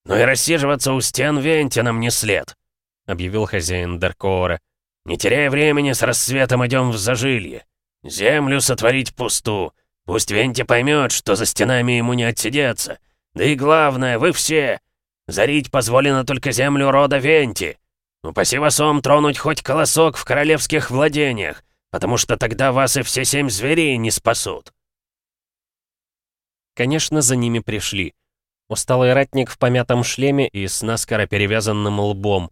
«Ну и рассиживаться у стен Вентином не след», — объявил хозяин Даркоора. Не теряя времени, с рассветом идем в зажилье. Землю сотворить пусту. Пусть Венти поймет, что за стенами ему не отсидеться. Да и главное, вы все. Зарить позволено только землю рода Венти. Упаси вас ом тронуть хоть колосок в королевских владениях, потому что тогда вас и все семь зверей не спасут. Конечно, за ними пришли. Усталый ратник в помятом шлеме и с наскоро перевязанным лбом.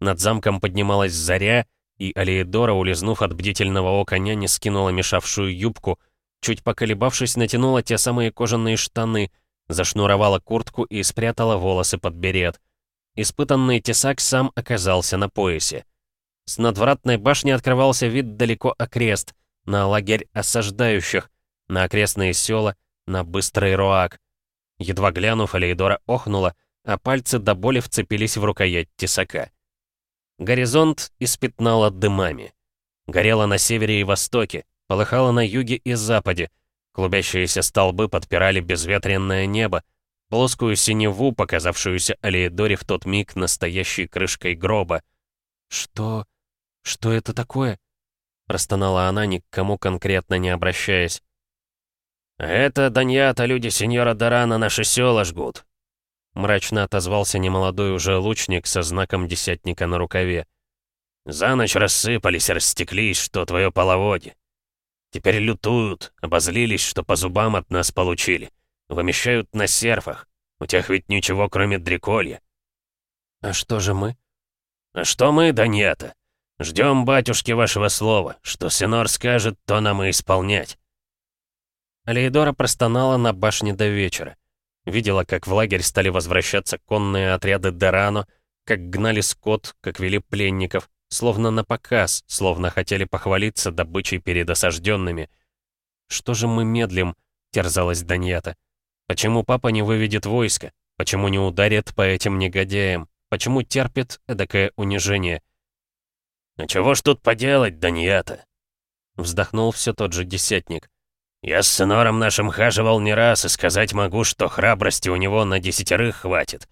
Над замком поднималась заря, и Алиедора, улизнув от бдительного ока няни, скинула мешавшую юбку, чуть поколебавшись, натянула те самые кожаные штаны, зашнуровала куртку и спрятала волосы под берет. Испытанный тесак сам оказался на поясе. С надвратной башни открывался вид далеко окрест, на лагерь осаждающих, на окрестные села, на быстрый роак. Едва глянув, Алейдора охнула, а пальцы до боли вцепились в рукоять тесака. Горизонт испятнало дымами. Горело на севере и востоке, полыхало на юге и западе. Клубящиеся столбы подпирали безветренное небо, плоскую синеву, показавшуюся Алиэдоре в тот миг настоящей крышкой гроба. «Что... что это такое?» Простонала она, ни к кому конкретно не обращаясь. «Это, Даньята, люди сеньора Дорана наши села жгут. Мрачно отозвался немолодой уже лучник со знаком десятника на рукаве. «За ночь рассыпались, растеклись, что твое половодье. Теперь лютуют, обозлились, что по зубам от нас получили. Вымещают на серфах. У тех ведь ничего, кроме дреколья». «А что же мы?» «А что мы, да нет Ждем батюшки вашего слова. Что Синор скажет, то нам и исполнять». Алейдора простонала на башне до вечера. Видела, как в лагерь стали возвращаться конные отряды Дерано, как гнали скот, как вели пленников, словно на показ, словно хотели похвалиться добычей перед осажденными. «Что же мы медлим?» — терзалась Даньята. Почему папа не выведет войско? Почему не ударит по этим негодяям? Почему терпит эдакое унижение? «А чего ж тут поделать, Даньята?» Вздохнул все тот же десятник. «Я с сынором нашим хаживал не раз, и сказать могу, что храбрости у него на десятерых хватит.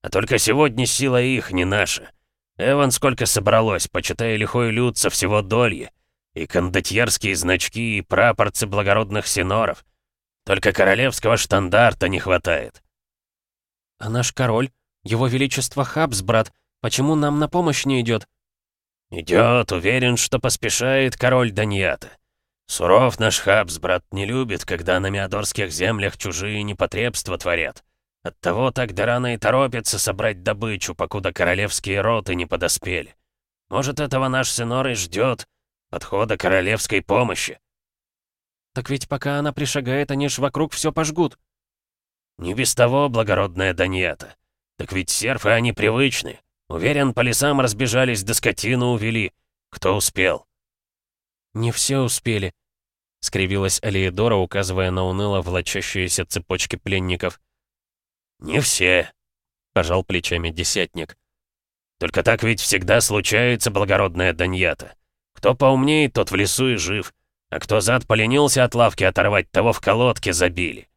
А только сегодня сила их, не наша. Эван сколько собралось, почитай лихой люд со всего долье. И кондотьерские значки, и прапорцы благородных синоров. Только королевского штандарта не хватает. «А наш король, его величество Хабс, брат, почему нам на помощь не идет? «Идет, уверен, что поспешает король Даньята. Суров наш Хабс, брат, не любит, когда на Миадорских землях чужие непотребства творят. Оттого так да и торопится собрать добычу, покуда королевские роты не подоспели. Может, этого наш сынор и ждет, подхода королевской помощи. Так ведь пока она пришагает, они ж вокруг все пожгут. Не без того, благородная Даньята. Так ведь серфы они привычны. Уверен, по лесам разбежались, да скотину увели. Кто успел? Не все успели, — скривилась Алиедора, указывая на уныло влачащиеся цепочки пленников. «Не все», — пожал плечами десятник. «Только так ведь всегда случается, благородная Даньята. Кто поумнее, тот в лесу и жив, а кто зад поленился от лавки оторвать, того в колодке забили».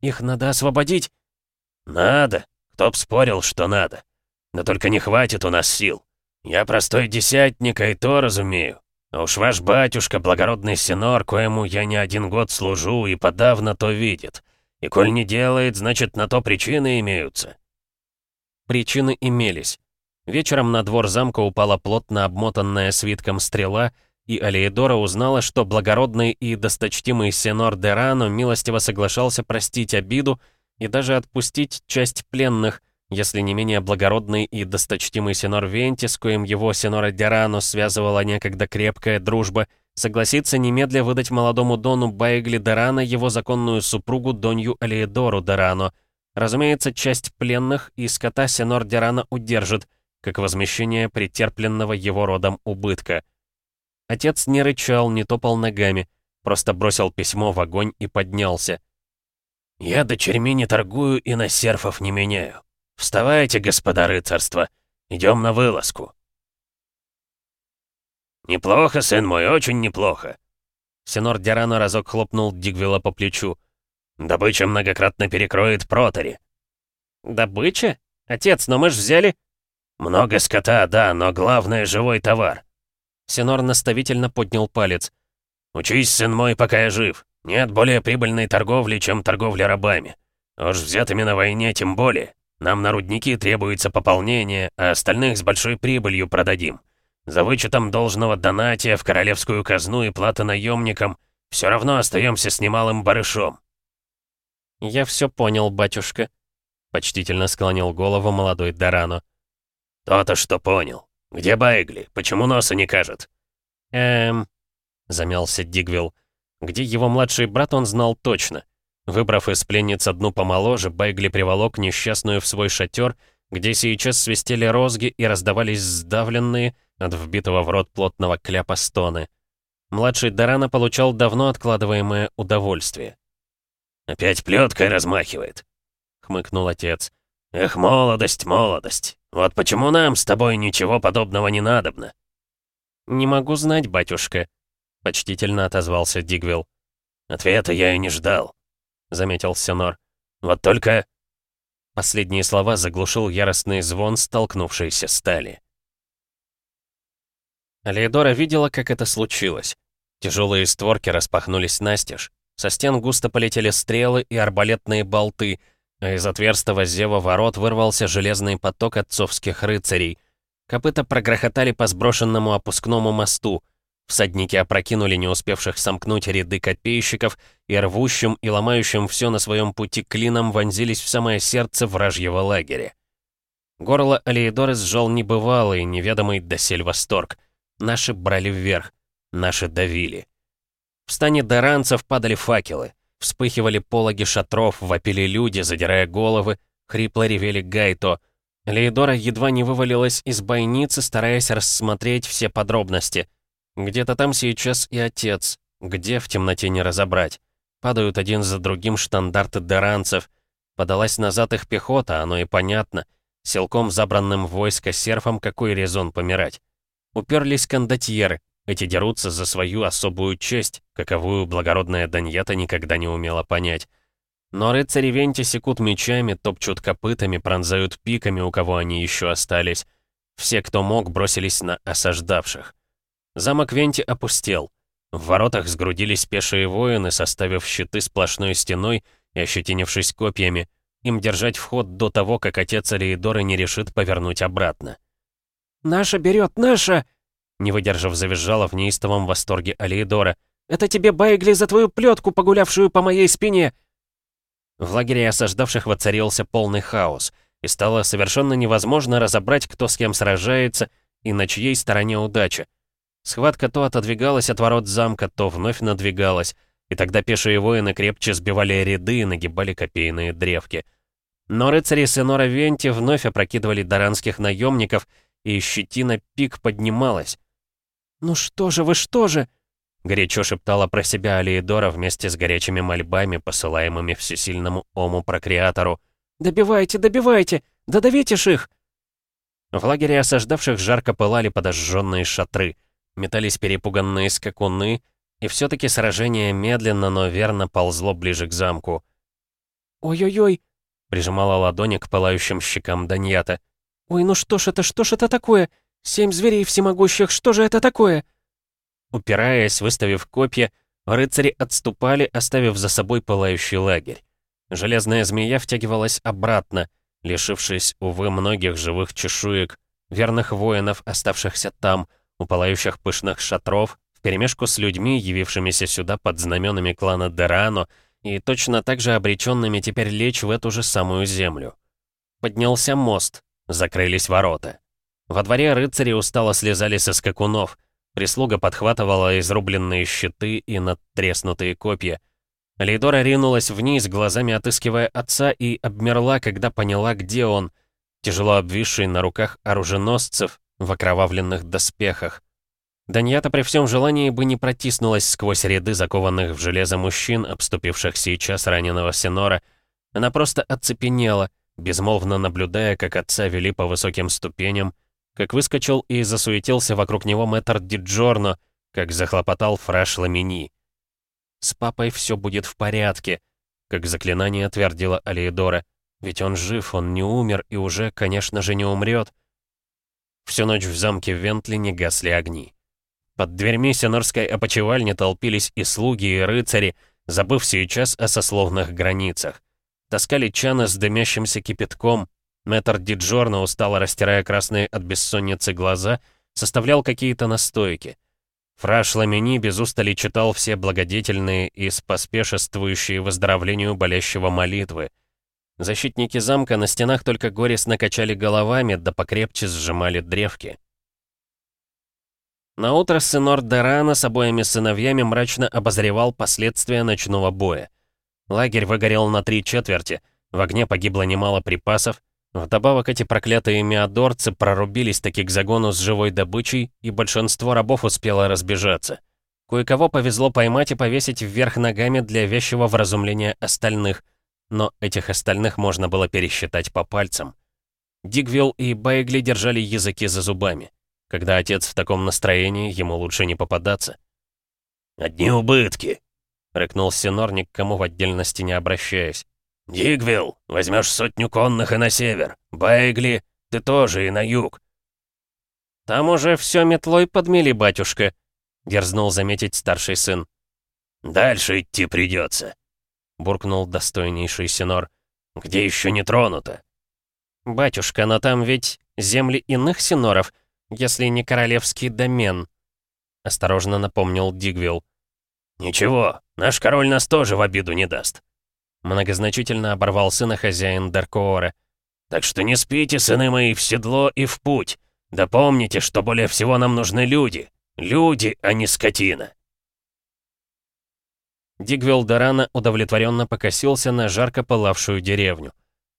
«Их надо освободить?» «Надо. Кто б спорил, что надо. Да только не хватит у нас сил. Я простой десятник, и то разумею. Уж ваш батюшка, благородный синор, коему я не один год служу и подавно то видит. И коль не делает, значит, на то причины имеются». Причины имелись. Вечером на двор замка упала плотно обмотанная свитком стрела, и Алиедора узнала, что благородный и досточтимый Сенор Дерано милостиво соглашался простить обиду и даже отпустить часть пленных, если не менее благородный и досточтимый Сенор Венти, с коим его Сенора Дерано связывала некогда крепкая дружба, согласится немедля выдать молодому Дону Байгли Дерано его законную супругу Донью Алиедору Дерано. Разумеется, часть пленных и скота Сенор Дерано удержит, как возмещение претерпленного его родом убытка. Отец не рычал, не топал ногами, просто бросил письмо в огонь и поднялся. «Я дочерьми не торгую и на серфов не меняю. «Вставайте, господа рыцарства, идем на вылазку». «Неплохо, сын мой, очень неплохо». Сенор Дирано разок хлопнул Дигвила по плечу. «Добыча многократно перекроет Протори». «Добыча? Отец, но мы ж взяли...» «Много скота, да, но главное — живой товар». Сенор наставительно поднял палец. «Учись, сын мой, пока я жив. Нет более прибыльной торговли, чем торговля рабами. Уж взятыми на войне тем более. Нам на рудники требуется пополнение, а остальных с большой прибылью продадим. За вычетом должного донатия в королевскую казну и платы наемникам все равно остаемся с немалым барышом». «Я все понял, батюшка», — почтительно склонил голову молодой Дорано. «То-то, что понял. Где Байгли? Почему носа не кажет?» «Эм...» — замялся Дигвилл. Где его младший брат, он знал точно. Выбрав из пленниц одну помоложе, Байгли приволок несчастную в свой шатер, где сейчас свистели розги и раздавались сдавленные от вбитого в рот плотного кляпа стоны. Младший Дорана получал давно откладываемое удовольствие. «Опять плеткой размахивает», — хмыкнул отец. «Эх, молодость, молодость! Вот почему нам с тобой ничего подобного не надобно?» «Не могу знать, батюшка», — почтительно отозвался Дигвилл. «Ответа я и не ждал. — заметил Сенор. «Вот только...» Последние слова заглушил яростный звон столкнувшейся стали. Алеидора видела, как это случилось. Тяжелые створки распахнулись настежь. Со стен густо полетели стрелы и арбалетные болты, а из отверстого зева ворот вырвался железный поток отцовских рыцарей. Копыта прогрохотали по сброшенному опускному мосту. Всадники опрокинули не успевших сомкнуть ряды копейщиков и рвущим и ломающим все на своем пути клином вонзились в самое сердце вражьего лагеря. Горло Алиедоры сжал небывалый, неведомый досель восторг. Наши брали вверх, наши давили. В стане даранцев падали факелы, вспыхивали пологи шатров, вопили люди, задирая головы, хрипло ревели гайто. Леидора едва не вывалилась из бойницы, стараясь рассмотреть все подробности — где-то там сейчас и отец, где в темноте не разобрать. Падают один за другим штандарты деранцев. Подалась назад их пехота, оно и понятно. Силком забранным войско серфом какой резон помирать? Уперлись кондотьеры. Эти дерутся за свою особую честь, каковую благородная Даньята никогда не умела понять. Но рыцари Венти секут мечами, топчут копытами, пронзают пиками, у кого они еще остались. Все, кто мог, бросились на осаждавших. Замок Венти опустел. В воротах сгрудились пешие воины, составив щиты сплошной стеной и ощетинившись копьями. Им держать вход до того, как отец Алиидоры не решит повернуть обратно. «Наша берет, наша!» Не выдержав, завизжала в неистовом восторге Алиидора. «Это тебе, Байгли, за твою плетку, погулявшую по моей спине!» В лагере осаждавших воцарился полный хаос, и стало совершенно невозможно разобрать, кто с кем сражается и на чьей стороне удача. Схватка то отодвигалась от ворот замка, то вновь надвигалась, и тогда пешие воины крепче сбивали ряды и нагибали копейные древки. Но рыцари Сенора Венти вновь опрокидывали даранских наемников, и щетина пик поднималась. «Ну что же вы, что же?» Горячо шептала про себя Алиедора вместе с горячими мольбами, посылаемыми всесильному Ому-прокреатору. «Добивайте, добивайте! Додавите ж их!» В лагере осаждавших жарко пылали подожженные шатры — метались перепуганные скакуны, и все-таки сражение медленно, но верно ползло ближе к замку. «Ой-ой-ой!» — прижимала ладони к пылающим щекам Даньята. «Ой, ну что ж это, что ж это такое? Семь зверей всемогущих, что же это такое?» Упираясь, выставив копья, рыцари отступали, оставив за собой пылающий лагерь. Железная змея втягивалась обратно, лишившись, увы, многих живых чешуек, верных воинов, оставшихся там — у пылающих пышных шатров, вперемешку с людьми, явившимися сюда под знаменами клана Дерано, и точно так же обреченными теперь лечь в эту же самую землю. Поднялся мост, закрылись ворота. Во дворе рыцари устало слезали со скакунов, прислуга подхватывала изрубленные щиты и надтреснутые копья. Лейдора ринулась вниз, глазами отыскивая отца, и обмерла, когда поняла, где он, тяжело обвисший на руках оруженосцев, в окровавленных доспехах. Даньята при всем желании бы не протиснулась сквозь ряды закованных в железо мужчин, обступивших сейчас раненого Синора. Она просто оцепенела, безмолвно наблюдая, как отца вели по высоким ступеням, как выскочил и засуетился вокруг него мэтр Диджорно, как захлопотал фраш Ламини. «С папой все будет в порядке», как заклинание твердила Алиедора. «Ведь он жив, он не умер и уже, конечно же, не умрет. Всю ночь в замке Вентли не гасли огни. Под дверьми сенорской опочивальни толпились и слуги, и рыцари, забыв сейчас о сословных границах. Таскали чаны с дымящимся кипятком. Мэтр Диджорно, устало растирая красные от бессонницы глаза, составлял какие-то настойки. Фраш Ламини без устали читал все благодетельные и споспешествующие выздоровлению болящего молитвы. Защитники замка на стенах только горестно качали головами, да покрепче сжимали древки. Наутро сынор Дерана с обоими сыновьями мрачно обозревал последствия ночного боя. Лагерь выгорел на три четверти, в огне погибло немало припасов, вдобавок эти проклятые миадорцы прорубились таки к загону с живой добычей, и большинство рабов успело разбежаться. Кое-кого повезло поймать и повесить вверх ногами для вещего вразумления остальных, но этих остальных можно было пересчитать по пальцам. Дигвилл и Байгли держали языки за зубами. Когда отец в таком настроении, ему лучше не попадаться. «Одни убытки», — рыкнул Синор, ни кому в отдельности не обращаясь. «Дигвилл, возьмешь сотню конных и на север. Байгли, ты тоже и на юг». «Там уже все метлой подмели, батюшка», — дерзнул заметить старший сын. «Дальше идти придется», буркнул достойнейший Синор. «Где еще не тронуто?» «Батюшка, но там ведь земли иных Синоров, если не королевский домен», — осторожно напомнил Дигвилл. «Ничего, наш король нас тоже в обиду не даст», — многозначительно оборвал сына хозяин Даркоора. «Так что не спите, сыны мои, в седло и в путь. Да помните, что более всего нам нужны люди. Люди, а не скотина». Дигвилл Дорана удовлетворенно покосился на жарко пылавшую деревню.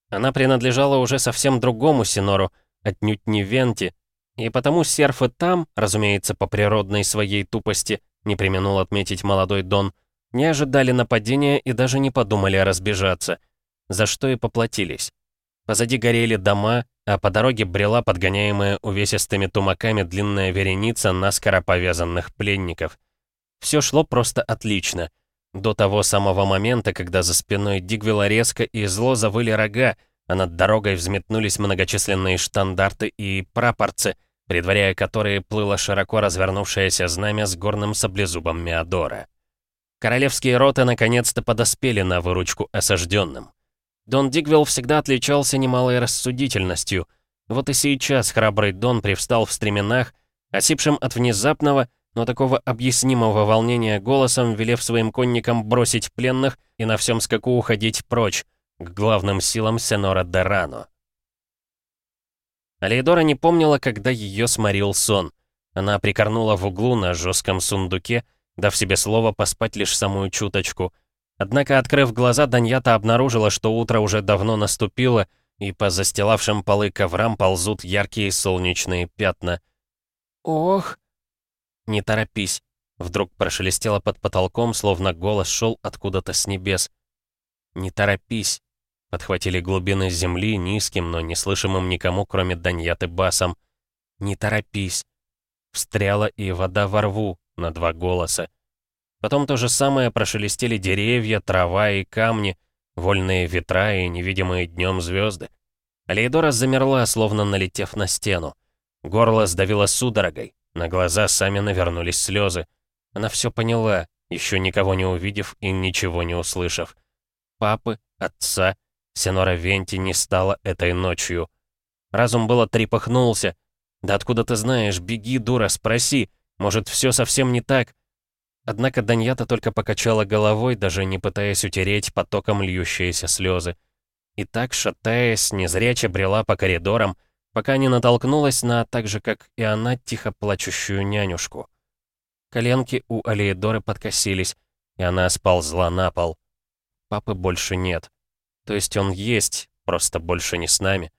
Она принадлежала уже совсем другому Синору, отнюдь не Венти, и потому серфы там, разумеется, по природной своей тупости, не применул отметить молодой Дон, Не ожидали нападения и даже не подумали разбежаться. За что и поплатились. Позади горели дома, а по дороге брела подгоняемая увесистыми тумаками длинная вереница наскоро повязанных пленников. Все шло просто отлично. До того самого момента, когда за спиной Дигвела резко и зло завыли рога, а над дорогой взметнулись многочисленные штандарты и прапорцы, предваряя которые плыло широко развернувшееся знамя с горным саблезубом Меодора. Королевские роты наконец-то подоспели на выручку осажденным. Дон Дигвилл всегда отличался немалой рассудительностью. Вот и сейчас храбрый Дон привстал в стременах, осипшим от внезапного, но такого объяснимого волнения голосом, велев своим конникам бросить пленных и на всем скаку уходить прочь, к главным силам Сенора Дерано. Алейдора не помнила, когда ее сморил сон. Она прикорнула в углу на жестком сундуке, дав себе слово поспать лишь самую чуточку. Однако, открыв глаза, Даньята обнаружила, что утро уже давно наступило, и по застилавшим полы коврам ползут яркие солнечные пятна. «Ох!» «Не торопись!» Вдруг прошелестело под потолком, словно голос шел откуда-то с небес. «Не торопись!» Подхватили глубины земли низким, но неслышимым никому, кроме Даньяты басом. «Не торопись!» Встряла и вода во рву на два голоса. Потом то же самое прошелестели деревья, трава и камни, вольные ветра и невидимые днем звезды. Алейдора замерла, словно налетев на стену. Горло сдавило судорогой, на глаза сами навернулись слезы. Она все поняла, еще никого не увидев и ничего не услышав. Папы, отца, Сенора Венти не стало этой ночью. Разум было трепахнулся. «Да откуда ты знаешь? Беги, дура, спроси. Может, все совсем не так?» Однако Даньята только покачала головой, даже не пытаясь утереть потоком льющиеся слезы. И так, шатаясь, незряче брела по коридорам, пока не натолкнулась на, так же как и она, тихо плачущую нянюшку. Коленки у Алиедоры подкосились, и она сползла на пол. Папы больше нет. То есть он есть, просто больше не с нами.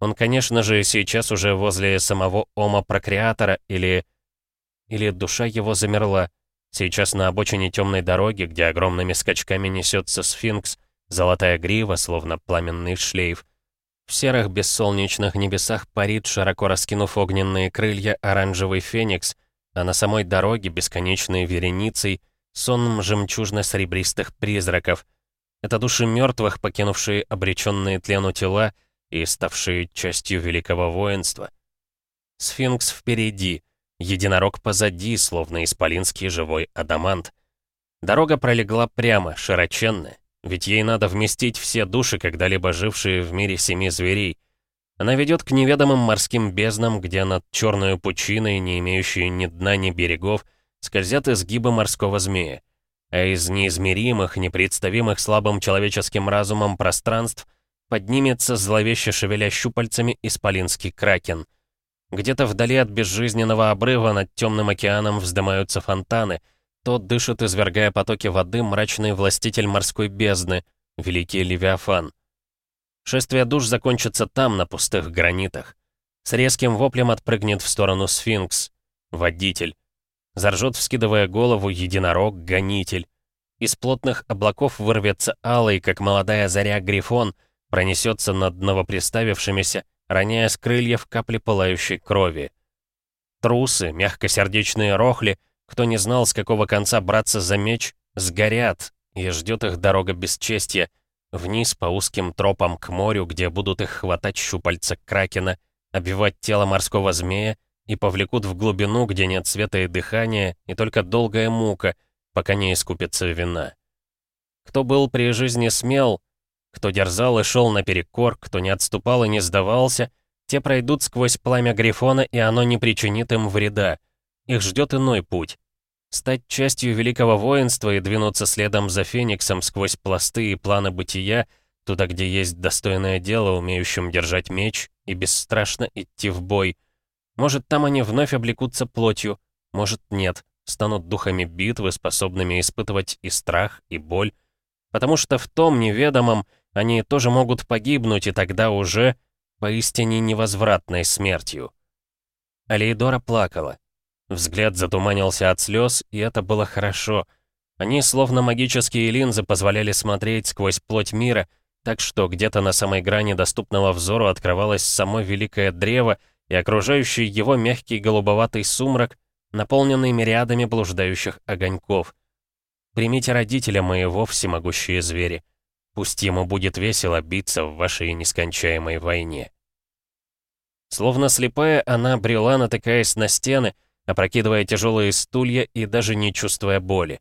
Он, конечно же, сейчас уже возле самого Ома Прокреатора или... Или душа его замерла, Сейчас на обочине темной дороги, где огромными скачками несется сфинкс, золотая грива, словно пламенный шлейф. В серых бессолнечных небесах парит, широко раскинув огненные крылья, оранжевый феникс, а на самой дороге, бесконечной вереницей, сонм жемчужно-серебристых призраков. Это души мертвых, покинувшие обреченные тлену тела и ставшие частью великого воинства. Сфинкс впереди — Единорог позади, словно исполинский живой адамант. Дорога пролегла прямо, широченная, ведь ей надо вместить все души, когда-либо жившие в мире семи зверей. Она ведет к неведомым морским безднам, где над черной пучиной, не имеющей ни дна, ни берегов, скользят изгибы морского змея. А из неизмеримых, непредставимых слабым человеческим разумом пространств поднимется зловеще шевеля щупальцами исполинский кракен — где-то вдали от безжизненного обрыва над темным океаном вздымаются фонтаны. Тот дышит, извергая потоки воды, мрачный властитель морской бездны, великий Левиафан. Шествие душ закончится там, на пустых гранитах. С резким воплем отпрыгнет в сторону сфинкс, водитель. Заржет, вскидывая голову, единорог, гонитель. Из плотных облаков вырвется алый, как молодая заря, грифон, пронесется над новоприставившимися, роняя с крыльев капли пылающей крови. Трусы, мягкосердечные рохли, кто не знал, с какого конца браться за меч, сгорят, и ждет их дорога бесчестья, вниз по узким тропам к морю, где будут их хватать щупальца кракена, обивать тело морского змея и повлекут в глубину, где нет света и дыхания, и только долгая мука, пока не искупится вина. Кто был при жизни смел, кто дерзал и шел наперекор, кто не отступал и не сдавался, те пройдут сквозь пламя Грифона, и оно не причинит им вреда. Их ждет иной путь. Стать частью великого воинства и двинуться следом за Фениксом сквозь пласты и планы бытия, туда, где есть достойное дело, умеющим держать меч и бесстрашно идти в бой. Может, там они вновь облекутся плотью, может, нет, станут духами битвы, способными испытывать и страх, и боль. Потому что в том неведомом они тоже могут погибнуть, и тогда уже поистине невозвратной смертью. Алейдора плакала. Взгляд затуманился от слез, и это было хорошо. Они, словно магические линзы, позволяли смотреть сквозь плоть мира, так что где-то на самой грани доступного взору открывалось само великое древо и окружающий его мягкий голубоватый сумрак, наполненный мириадами блуждающих огоньков. Примите родителя моего, всемогущие звери. Пусть ему будет весело биться в вашей нескончаемой войне. Словно слепая, она брела, натыкаясь на стены, опрокидывая тяжелые стулья и даже не чувствуя боли.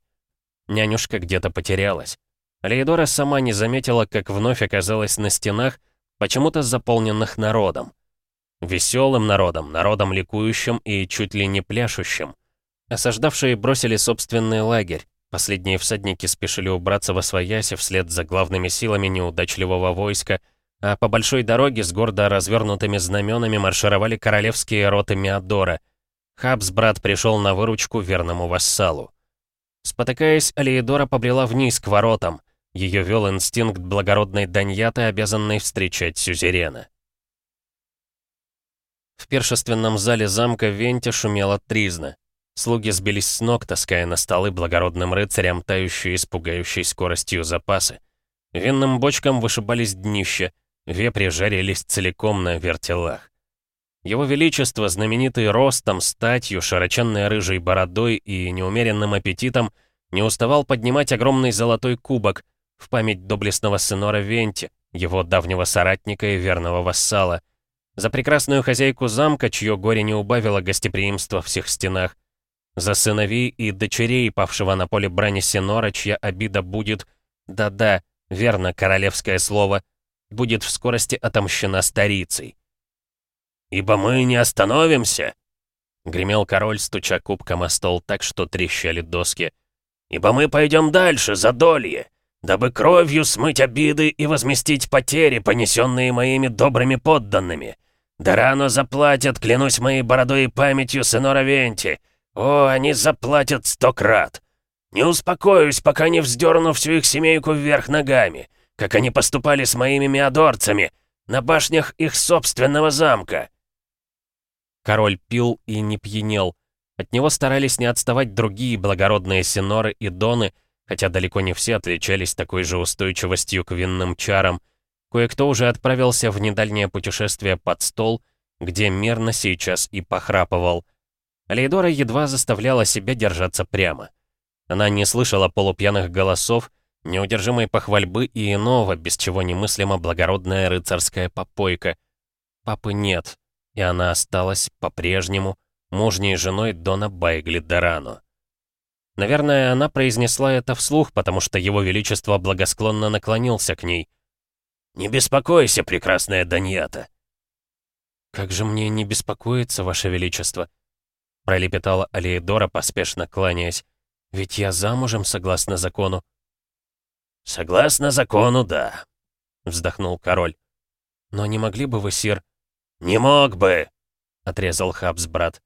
Нянюшка где-то потерялась. Леидора сама не заметила, как вновь оказалась на стенах, почему-то заполненных народом. Веселым народом, народом ликующим и чуть ли не пляшущим. Осаждавшие бросили собственный лагерь. Последние всадники спешили убраться во свояси вслед за главными силами неудачливого войска, а по большой дороге с гордо развернутыми знаменами маршировали королевские роты Миадора. Хабс брат пришел на выручку верному вассалу. Спотыкаясь, Алиедора побрела вниз к воротам. Ее вел инстинкт благородной Даньяты, обязанной встречать сюзерена. В пиршественном зале замка Венте шумела тризна. Слуги сбились с ног, таская на столы благородным рыцарям тающие с пугающей скоростью запасы. Винным бочкам вышибались днища, вепри жарились целиком на вертелах. Его Величество, знаменитый ростом, статью, широченной рыжей бородой и неумеренным аппетитом, не уставал поднимать огромный золотой кубок в память доблестного сынора Венти, его давнего соратника и верного вассала, за прекрасную хозяйку замка, чье горе не убавило гостеприимства в всех стенах. За сыновей и дочерей, павшего на поле брани Синора, чья обида будет, да-да, верно, королевское слово, будет в скорости отомщена старицей. «Ибо мы не остановимся!» Гремел король, стуча кубком о стол так, что трещали доски. «Ибо мы пойдем дальше, за долье, дабы кровью смыть обиды и возместить потери, понесенные моими добрыми подданными. Да рано заплатят, клянусь моей бородой и памятью, сынора Венти. О, они заплатят сто крат. Не успокоюсь, пока не вздерну всю их семейку вверх ногами, как они поступали с моими миадорцами, на башнях их собственного замка». Король пил и не пьянел. От него старались не отставать другие благородные синоры и доны, хотя далеко не все отличались такой же устойчивостью к винным чарам — Кое-кто уже отправился в недальнее путешествие под стол, где мирно сейчас и похрапывал. Алейдора едва заставляла себя держаться прямо. Она не слышала полупьяных голосов, неудержимой похвальбы и иного, без чего немыслимо благородная рыцарская попойка. Папы нет, и она осталась по-прежнему мужней женой Дона Байгли Дорано. Наверное, она произнесла это вслух, потому что его величество благосклонно наклонился к ней. «Не беспокойся, прекрасная Даньята!» «Как же мне не беспокоиться, Ваше Величество?» пролепетала Алиедора, поспешно кланяясь. «Ведь я замужем, согласно закону». «Согласно закону, да», — вздохнул король. «Но не могли бы вы, сир...» «Не мог бы», — отрезал Хабс брат.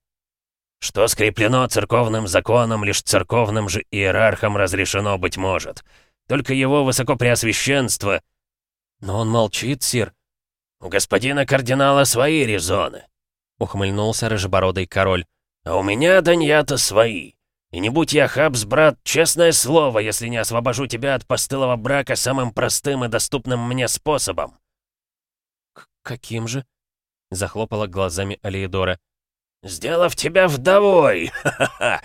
«Что скреплено церковным законом, лишь церковным же иерархам разрешено быть может. Только его высокопреосвященство...» «Но он молчит, сир». «У господина кардинала свои резоны», — ухмыльнулся рыжебородый король. «А у меня, Даньята, свои. И не будь я Хабс, брат, честное слово, если не освобожу тебя от постылого брака самым простым и доступным мне способом». К «Каким же?» — захлопала глазами Алиедора. «Сделав тебя вдовой! Ха-ха-ха!»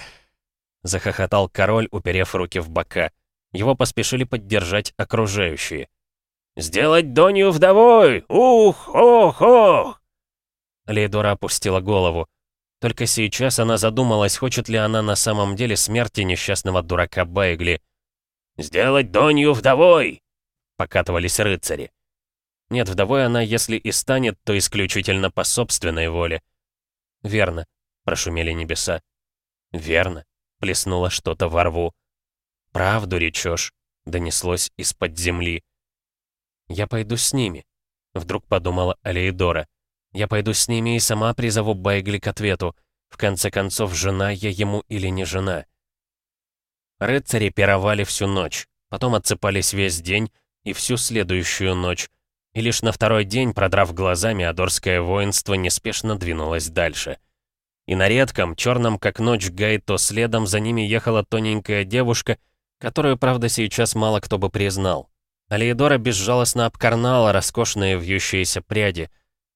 Захохотал король, уперев руки в бока. Его поспешили поддержать окружающие. «Сделать Донью вдовой! Ух, ох, ох!» Лейдора опустила голову. Только сейчас она задумалась, хочет ли она на самом деле смерти несчастного дурака Байгли. «Сделать Донью вдовой!» — покатывались рыцари. Нет, вдовой она, если и станет, то исключительно по собственной воле. «Верно», — прошумели небеса. «Верно», — плеснуло что-то во рву. «Правду речешь», — донеслось из-под земли. «Я пойду с ними», — вдруг подумала Алеидора. «Я пойду с ними и сама призову Байгли к ответу. В конце концов, жена я ему или не жена?» Рыцари пировали всю ночь, потом отсыпались весь день и всю следующую ночь, и лишь на второй день, продрав глазами, Адорское воинство неспешно двинулось дальше. И на редком, черном как ночь Гайто следом за ними ехала тоненькая девушка, которую, правда, сейчас мало кто бы признал. Алиедора безжалостно обкарнала роскошные вьющиеся пряди.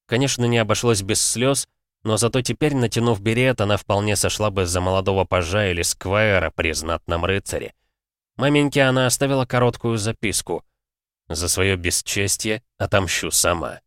Конечно, не обошлось без слез, но зато теперь, натянув берет, она вполне сошла бы за молодого пажа или сквайра при знатном рыцаре. Маменьке она оставила короткую записку. «За свое бесчестье отомщу сама».